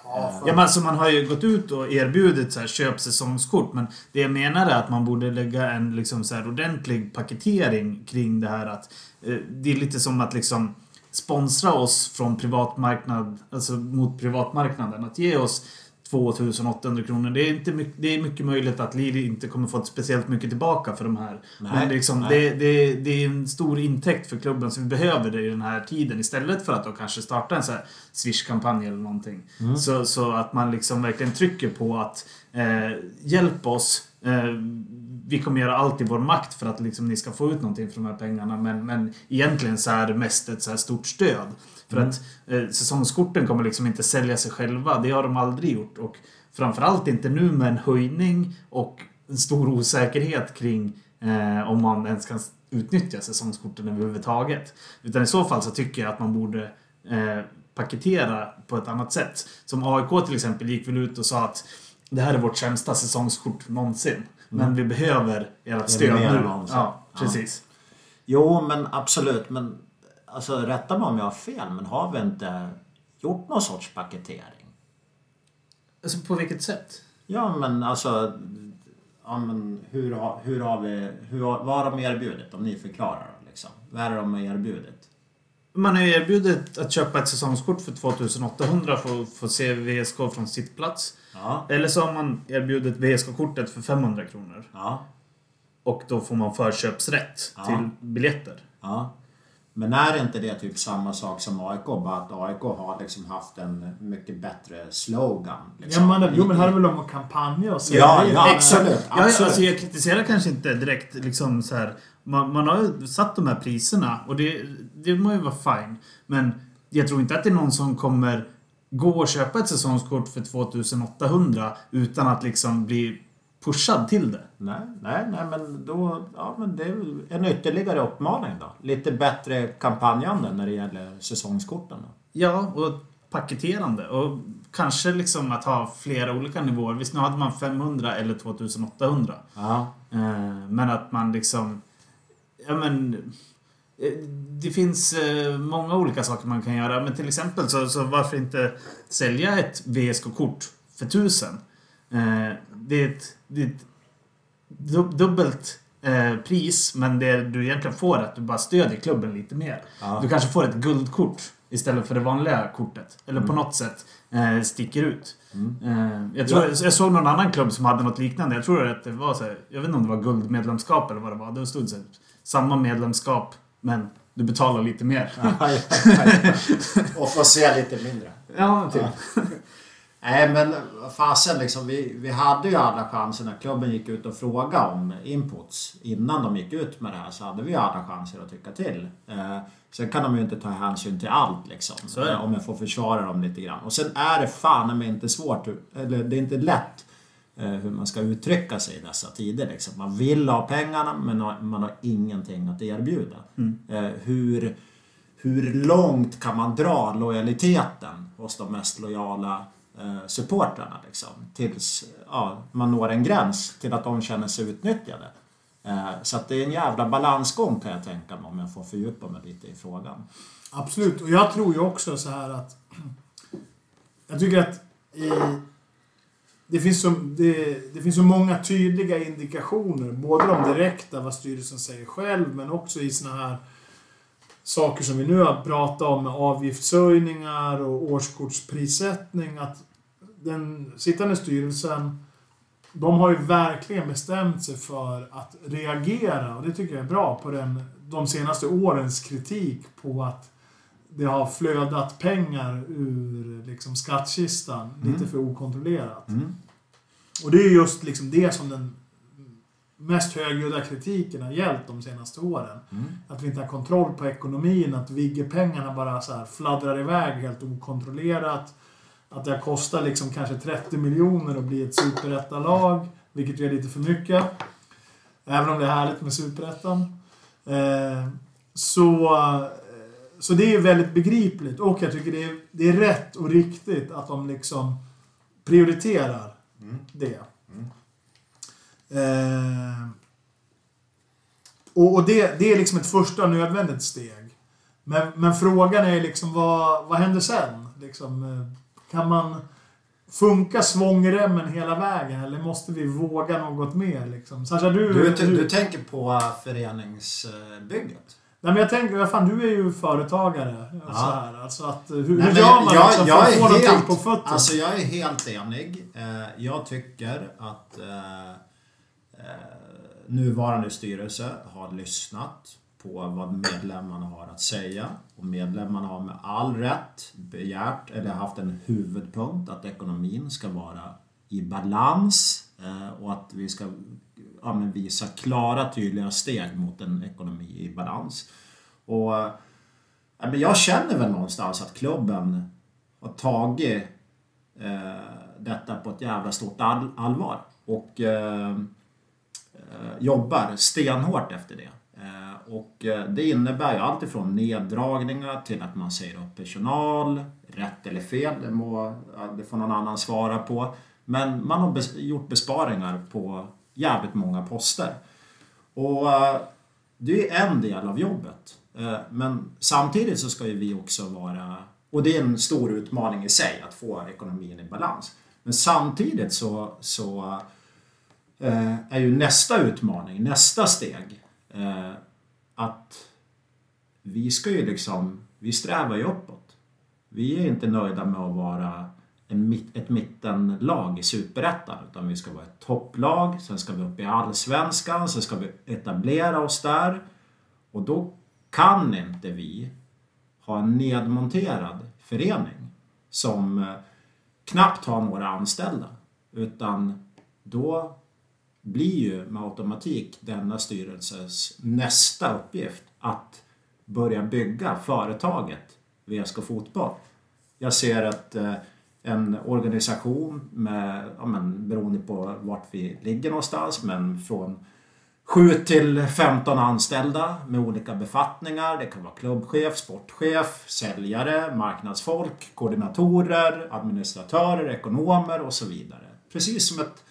Ja, Ja, men alltså man har ju gått ut och erbjudit så här köpsäsongskort. Men det jag menar är att man borde lägga en liksom så här ordentlig paketering kring det här. att eh, Det är lite som att liksom sponsra oss från privatmarknad, alltså mot privatmarknaden. Att ge oss 2800 kronor. Det är, inte mycket, det är mycket möjligt att Lili inte kommer få speciellt mycket tillbaka för de här. Nej, Men liksom, det, det, det är en stor intäkt för klubben så vi behöver det i den här tiden. Istället för att då kanske starta en så här Swish-kampanj eller någonting. Så, så att man liksom verkligen trycker på att eh, hjälp oss. Eh, vi kommer göra allt i vår makt för att liksom, ni ska få ut någonting för de här pengarna. Men, men egentligen så är det mest ett så här stort stöd. För att eh, säsongskorten kommer liksom inte sälja sig själva. Det har de aldrig gjort. Och framförallt inte nu med en höjning och en stor osäkerhet kring eh, om man ens kan utnyttja säsongskorten överhuvudtaget. Utan i så fall så tycker jag att man borde eh, paketera på ett annat sätt. Som AIK till exempel gick väl ut och sa att det här är vårt sämsta säsongskort någonsin. Men vi behöver ert stöd nu. Ja, precis. Jo, men absolut. Men alltså, rätta mig om jag har fel, men har vi inte gjort någon sorts paketering? Alltså på vilket sätt? Ja, men alltså... Ja, men hur, har, hur har vi... Hur, vad har de erbjudit? Om ni förklarar liksom. Vad är det de har erbjudit? Man har ju erbjudit att köpa ett säsongskort för 2800 för att få se VSK från sittplats. Ja. Eller så har man erbjudit VSK-kortet för 500 kronor. Ja. Och då får man förköpsrätt Ja. till biljetter. Ja. Men är inte det typ samma sak som AIK? Bara att AIK har liksom haft en mycket bättre slogan. Liksom. Ja, man, jo men här är väl om att kampanja och så. Ja, ja, absolut. Ja, absolut. alltså jag kritiserar kanske inte direkt liksom så här. Man, man har ju satt de här priserna och det, det må ju vara fine. Men jag tror inte att det är någon som kommer gå och köpa ett säsongskort för 2800 utan att liksom bli pushad till det. Nej, nej, nej, men då... Ja, men det är en ytterligare uppmaning då. Lite bättre kampanjande när det gäller säsongskorten. Då. Ja, och paketerande. Och kanske liksom att ha flera olika nivåer. Visst, nu hade man 500 eller 2800. Ja. Eh, Men att man liksom... Ja men... eh, Det finns eh, många olika saker man kan göra. Men till exempel så, så varför inte sälja ett VSK-kort för 1000? Eh, Det är ett, det är ett dub- dubbelt pris. Men det du egentligen får är att du bara stödjer klubben lite mer. Ja. Du kanske får ett guldkort istället för det vanliga kortet. Eller på Mm. något sätt eh, sticker ut. Mm. Jag, tror, jag såg någon annan klubb som hade något liknande. Jag tror att det var så här, Jag vet inte om det var guldmedlemskap eller vad det var. Det stod så här, samma medlemskap men du betalar lite mer. Ja, ja, ja. Och få se lite mindre. Ja, typ. Nej men fasen liksom. Vi, vi hade ju alla chanser när klubben gick ut och frågade om inputs. Innan de gick ut med det här så hade vi ju alla chanser att tycka till. Eh, sen kan de ju inte ta hänsyn till allt liksom. Eh, om jag får försvara dem lite grann. Och sen är det fan men inte svårt. Eller det är inte lätt hur man ska uttrycka sig i dessa tider. Liksom. Man vill ha pengarna men man har ingenting att erbjuda. Eh, hur, hur långt kan man dra lojaliteten hos de mest lojala eh, supportrarna liksom? Tills ja, man når en gräns till att de känner sig utnyttjade. Eh, så att det är en jävla balansgång kan jag tänka mig om jag får fördjupa mig lite i frågan. Absolut, och jag tror ju också så här att... Jag tycker att i, det, finns så, det, det finns så många tydliga indikationer. Både de direkta, vad styrelsen säger själv, men också i såna här saker som vi nu har pratat om med avgiftshöjningar och årskortsprissättning. Att den sittande styrelsen, de har ju verkligen bestämt sig för att reagera, och det tycker jag är bra, på den, de senaste årens kritik på att det har flödat pengar ur liksom, skattkistan Mm. lite för okontrollerat. Mm. Och det är just liksom det som den mest högljudda kritiken har gällt de senaste åren. Mm. Att vi inte har kontroll på ekonomin, att Vigge-pengarna bara så här fladdrar iväg helt okontrollerat. Att det har kostat liksom kanske 30 miljoner att bli ett superettalag, vilket är lite för mycket. Även om det är härligt med superettan. Eh, så, så det är väldigt begripligt och jag tycker det är, det är rätt och riktigt att de liksom prioriterar Mm. det. Eh, och och det, det är liksom ett första nödvändigt steg. Men, men frågan är liksom vad, vad händer sen? Liksom, eh, kan man funka svångremmen hela vägen eller måste vi våga något mer? Liksom? Sasha, du... Du, du, du tänker på föreningsbygget? Nej men jag tänker, vad fan du är ju företagare. Ja. Så här, alltså att, hur, Nej, gör man jag, liksom, jag för att få är någonting helt, på fötterna? Alltså jag är helt enig. Eh, Jag tycker att eh, eh, nuvarande styrelse har lyssnat på vad medlemmarna har att säga. Och medlemmarna har med all rätt begärt, eller haft en huvudpunkt, att ekonomin ska vara i balans och att vi ska ja, men visa klara, tydliga steg mot en ekonomi i balans. Och Ja, men jag känner väl någonstans att klubben har tagit eh, detta på ett jävla stort all allvar. Och eh, eh jobbar stenhårt efter det. Eh, och eh, det innebär ju allt ifrån neddragningar till att man säger upp personal. Rätt eller fel, det, må, det får någon annan svara på. Men man har bes, gjort besparingar på jävligt många poster. Och eh, det är en del av jobbet. Eh, men samtidigt så ska ju vi också vara, och det är en stor utmaning i sig att få ekonomin i balans. Men samtidigt så, så eh, är ju nästa utmaning, nästa steg att vi ska ju liksom, vi strävar ju uppåt. Vi är inte nöjda med att vara ett mittenlag i Superettan utan vi ska vara ett topplag, sen ska vi upp i Allsvenskan, sen ska vi etablera oss där. Och då kan inte vi ha en nedmonterad förening som eh, knappt har några anställda. Utan då blir ju med automatik denna styrelses nästa uppgift att börja bygga företaget VSK Fotboll. Jag ser att eh, en organisation med, ja, men, beroende på vart vi ligger någonstans, men från 7 till 15 anställda med olika befattningar. Det kan vara klubbchef, sportchef, säljare, marknadsfolk, koordinatorer, administratörer, ekonomer och så vidare. Precis som ett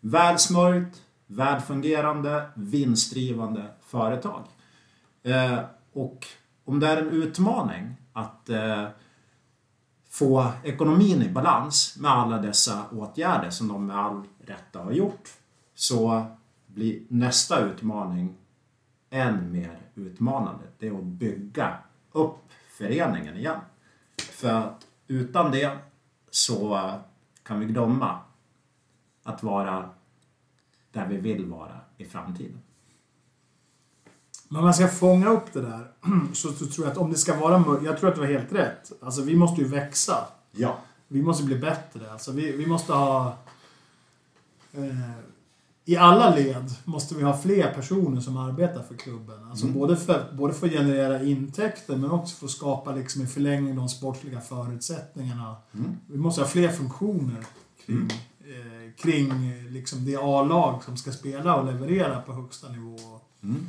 välsmörjt, välfungerande, vinstdrivande företag. Eh, och om det är en utmaning att eh, få ekonomin i balans med alla dessa åtgärder som de med all rätta har gjort så blir nästa utmaning än mer utmanande. Det är att bygga upp föreningen igen. För att utan det så kan vi glömma att vara där vi vill vara i framtiden. Men om man ska fånga upp det där så, tror jag att om det ska vara Jag tror att du har helt rätt. Alltså vi måste ju växa. Ja. Vi måste bli bättre. Alltså vi, vi måste ha... Eh, I alla led måste vi ha fler personer som arbetar för klubben. Alltså mm. både, för, både för att generera intäkter men också för att skapa liksom i förlängning de sportliga förutsättningarna. Mm. Vi måste ha fler funktioner kring, mm. eh, kring liksom det A-lag som ska spela och leverera på högsta nivå. Mm.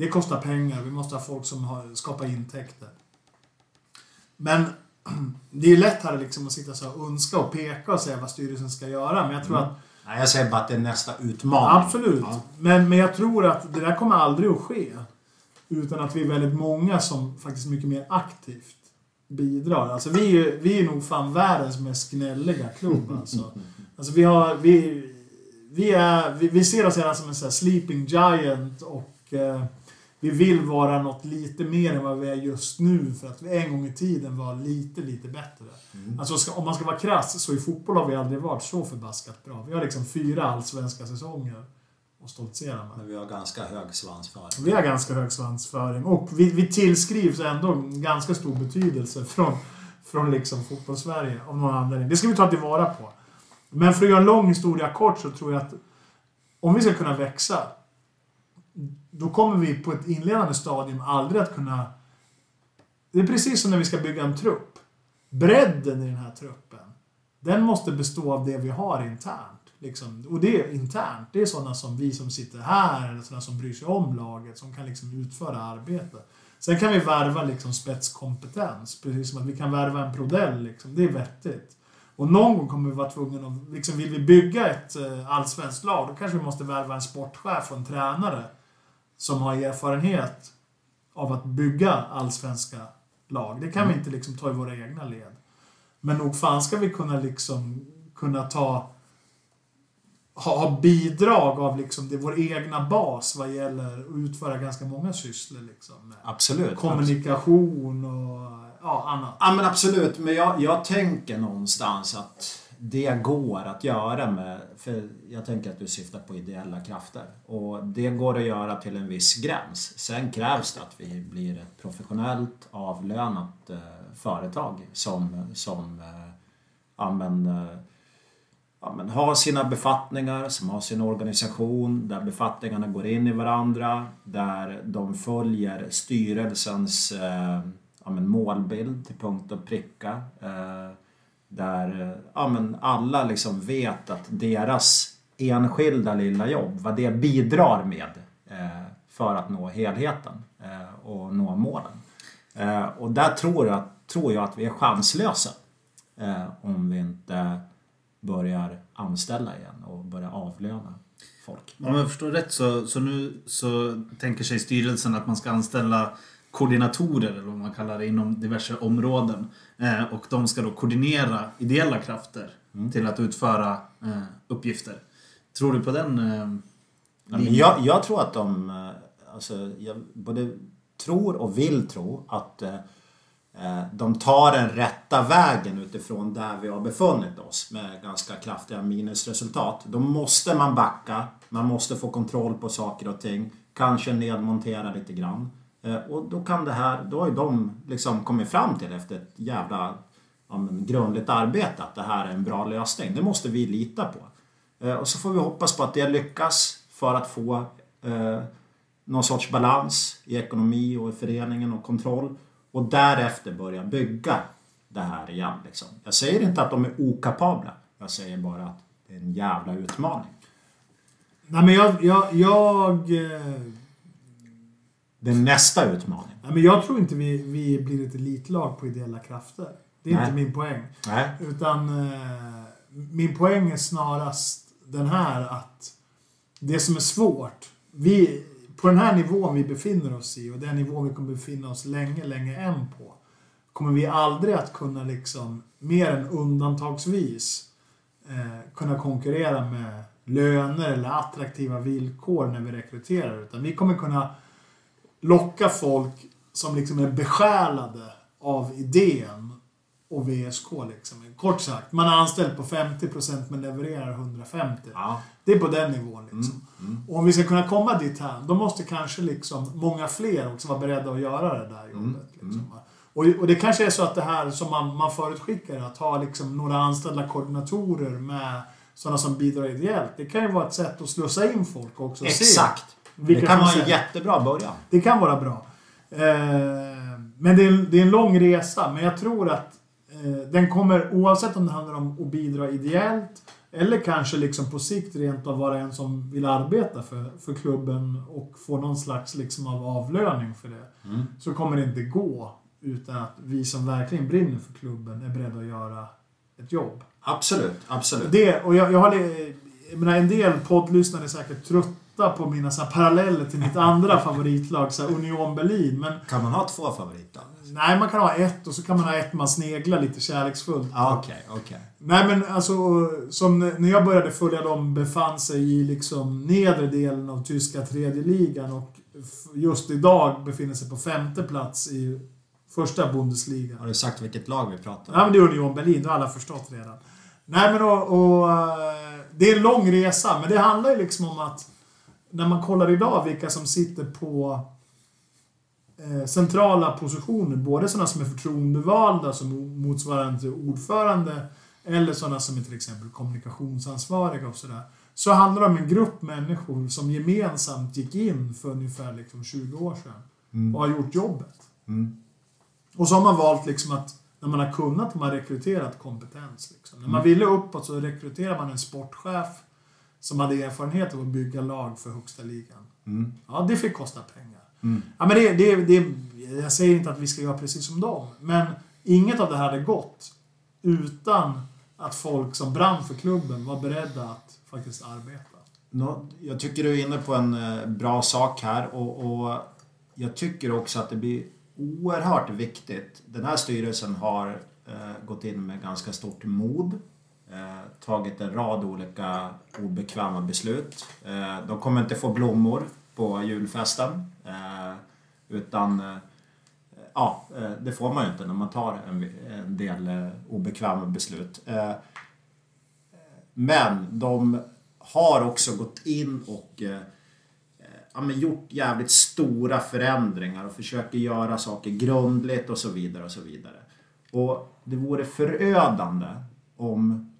Det kostar pengar. Vi måste ha folk som har, skapar intäkter. Men det är lätt här liksom att sitta så och önska och peka och säga vad styrelsen ska göra. Men jag tror mm. att... Nej, jag säger bara att det är nästa utmaning. Absolut. Ja. Men, men jag tror att det där kommer aldrig att ske. Utan att vi är väldigt många som faktiskt mycket mer aktivt bidrar. Alltså vi är, vi är nog fan världens mest gnälliga klubb alltså. alltså vi har... Vi, vi, är, vi, vi ser oss gärna som en sån sleeping giant och eh, vi vill vara något lite mer än vad vi är just nu för att vi en gång i tiden var lite, lite bättre. Mm. Alltså ska, om man ska vara krass så i fotboll har vi aldrig varit så förbaskat bra. Vi har liksom fyra allsvenska säsonger att stoltsera med. Men vi har ganska hög svansföring. Vi har ganska hög svansföring och vi, vi tillskrivs ändå ganska stor betydelse från, från liksom fotbollssverige av någon anledning. Det ska vi ta tillvara på. Men för att göra en lång historia kort så tror jag att om vi ska kunna växa då kommer vi på ett inledande stadium aldrig att kunna... Det är precis som när vi ska bygga en trupp. Bredden i den här truppen, den måste bestå av det vi har internt. Liksom. Och det är internt. Det är sådana som vi som sitter här, eller sådana som bryr sig om laget, som kan liksom utföra arbete. Sen kan vi värva liksom spetskompetens, precis som att vi kan värva en prodell. Liksom. Det är vettigt. Och någon gång kommer vi vara tvungna att... Liksom, vill vi bygga ett eh, allsvenskt lag, då kanske vi måste värva en sportchef och en tränare som har erfarenhet av att bygga allsvenska lag. Det kan mm. vi inte liksom ta i våra egna led. Men nog fan ska vi kunna liksom kunna ta ha, ha bidrag av liksom det, vår egna bas vad gäller att utföra ganska många sysslor. Liksom, absolut. Kommunikation och ja, annat. Ja men absolut, men jag, jag tänker någonstans att det går att göra med, för jag tänker att du syftar på ideella krafter. Och det går att göra till en viss gräns. Sen krävs det att vi blir ett professionellt avlönat eh, företag som, som eh, ja, men, ja, men har sina befattningar, som har sin organisation, där befattningarna går in i varandra, där de följer styrelsens eh, ja, men målbild till punkt och pricka. Eh, där eh, ja, men alla liksom vet att deras enskilda lilla jobb, vad det bidrar med eh, för att nå helheten eh, och nå målen. Eh, och där tror jag, tror jag att vi är chanslösa eh, om vi inte börjar anställa igen och börjar avlöna folk. Om jag förstår rätt så, så nu så tänker sig styrelsen att man ska anställa koordinatorer eller vad man kallar det inom diverse områden. Eh, och de ska då koordinera ideella krafter till att utföra eh, uppgifter. Tror du på den eh, Ja, men jag, jag tror att de, eh, alltså, jag både tror och vill tro att eh, eh, de tar den rätta vägen utifrån där vi har befunnit oss med ganska kraftiga minusresultat. Då måste man backa, man måste få kontroll på saker och ting, kanske nedmontera lite grann. Eh, och då kan det här, då har ju de liksom kommit fram till efter ett jävla ja, men, grundligt arbete att det här är en bra lösning. Det måste vi lita på. Eh, och så får vi hoppas på att det lyckas för att få eh, någon sorts balans i ekonomi och i föreningen och kontroll. Och därefter börja bygga det här igen. Liksom. Jag säger inte att de är okapabla. Jag säger bara att det är en jävla utmaning. Nej men jag... jag, jag eh, är nästa utmaning. nej, men jag tror inte vi, vi blir ett elitlag på ideella krafter. Det är Nej. inte min poäng. Nej. Utan eh, min poäng är snarast den här att det som är svårt. Vi, på den här nivån vi befinner oss i och den nivån vi kommer befinna oss länge, länge än på. Kommer vi aldrig att kunna liksom, mer än undantagsvis, eh, kunna konkurrera med löner eller attraktiva villkor när vi rekryterar. Utan vi kommer kunna locka folk som liksom är besjälade av idén och VSK. Liksom. Kort sagt, man är anställd på 50% men levererar 150%. Ja. Det är på den nivån. Liksom. Och om vi ska kunna komma dit här, då måste kanske liksom många fler också vara beredda att göra det där jobbet. Liksom. Och, och det kanske är så att det här som man, man förutskickar, att ha liksom några anställda koordinatorer med sådana som bidrar ideellt. Det kan ju vara ett sätt att slussa in folk också. se Exakt. vilka Det kan vara en jättebra början. det kan vara bra. Eh, men det är, en- det är en lång resa. Men jag tror att eh, den kommer, oavsett om det handlar om att bidra ideellt eller kanske liksom på sikt rent av vara en som vill arbeta för, för klubben och få någon slags liksom av avlöning för det. Så kommer det inte gå utan att vi som verkligen brinner för klubben är beredda att göra ett jobb. Absolut, absolut. Det, och jag, jag har... Jag menar, en del poddlyssnare är säkert trötta på mina så här, paralleller till mitt andra favoritlag, så här, Union Berlin. Men Kan man ha två favoriter? nej, man kan ha ett och så kan man ha ett man sneglar lite kärleksfullt. Ja, Okej, okej. Nej men alltså, som när jag började följa dem befann sig i liksom nedre delen av tyska tredje ligan och just idag befinner sig på femte plats i första Bundesliga. Har du sagt vilket lag vi pratar om? Ja, men det är Union Berlin, det har alla förstått redan. Nej, men och, och, eh, Det är en lång resa, men det handlar ju liksom om att när man kollar idag vilka som sitter på eh, centrala positioner, både sådana som är förtroendevalda som motsvarande ordförande eller sådana som är till exempel kommunikationsansvariga och sådär. Så handlar det om en grupp människor som gemensamt gick in för ungefär liksom 20 år sedan och har gjort jobbet. Och så har man valt liksom att när man har kunnat, har man rekryterat kompetens. Liksom. När man ville uppåt så rekryterade man en sportchef som hade erfarenhet av att bygga lag för högsta ligan. Ja, det fick kosta pengar. Ja, men det, det, det, jag säger inte att vi ska göra precis som dem, men inget av det här hade gått utan att folk som brann för klubben var beredda att faktiskt arbeta. Nå, Jag tycker du är inne på en eh, bra sak här och, och jag tycker också att det blir oerhört viktigt. Den här styrelsen har eh, gått in med ganska stort mod. Eh, tagit en rad olika obekväma beslut. Eh, de kommer inte få blommor på julfesten. Eh, utan eh, ja, eh, det får man ju inte när man tar en, en del eh, obekväma beslut. Eh, men de har också gått in och eh, ja, men gjort jävligt stora förändringar och försöker göra saker grundligt och så vidare och så vidare. Och det vore förödande om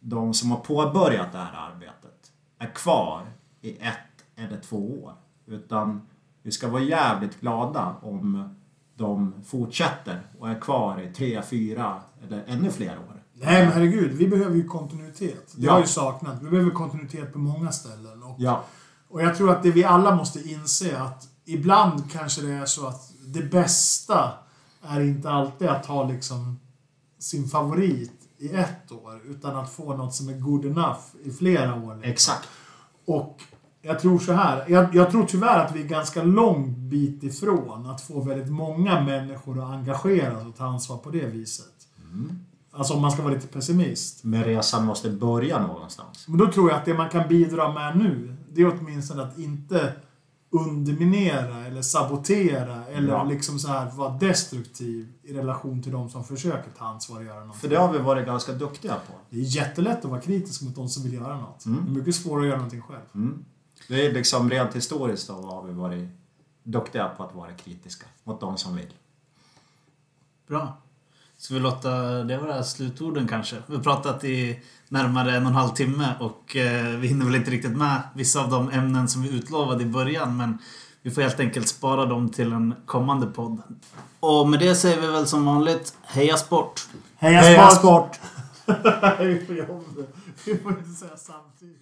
de som har påbörjat det här arbetet är kvar i ett eller två år. Utan vi ska vara jävligt glada om de fortsätter och är kvar i tre, fyra eller ännu fler år. Nej men herregud, vi behöver ju kontinuitet. Det Ja. har ju saknat. Vi behöver kontinuitet på många ställen. Och, Ja, Och jag tror att det vi alla måste inse att ibland kanske det är så att det bästa är inte alltid att ha liksom sin favorit i ett år, utan att få något som är good enough i flera år. Liksom. Exakt. Och jag tror så här. Jag, jag tror tyvärr att vi är ganska lång bit ifrån att få väldigt många människor att engagera sig och ta ansvar på det viset. Alltså om man ska vara lite pessimist. Men resan måste börja någonstans. Men då tror jag att det man kan bidra med nu, det är åtminstone att inte underminera eller sabotera eller Ja. liksom så här vara destruktiv i relation till de som försöker ta ansvar och göra någonting. För det har vi varit ganska duktiga på. Det är jättelätt att vara kritisk mot de som vill göra något. Mm. Det är mycket svårare att göra någonting själv. Mm. Det är liksom rent historiskt då har vi varit duktiga på att vara kritiska mot de som vill. Bra. Ska vi låta det vara slutorden kanske? Vi har pratat i närmare en och en halv timme och eh, vi hinner väl inte riktigt med vissa av de ämnen som vi utlovade i början men vi får helt enkelt spara dem till en kommande podd. Och med det säger vi väl som vanligt Heja Sport! Heja, Heja sport! sport! vi får jobba. Vi får inte säga samtidigt.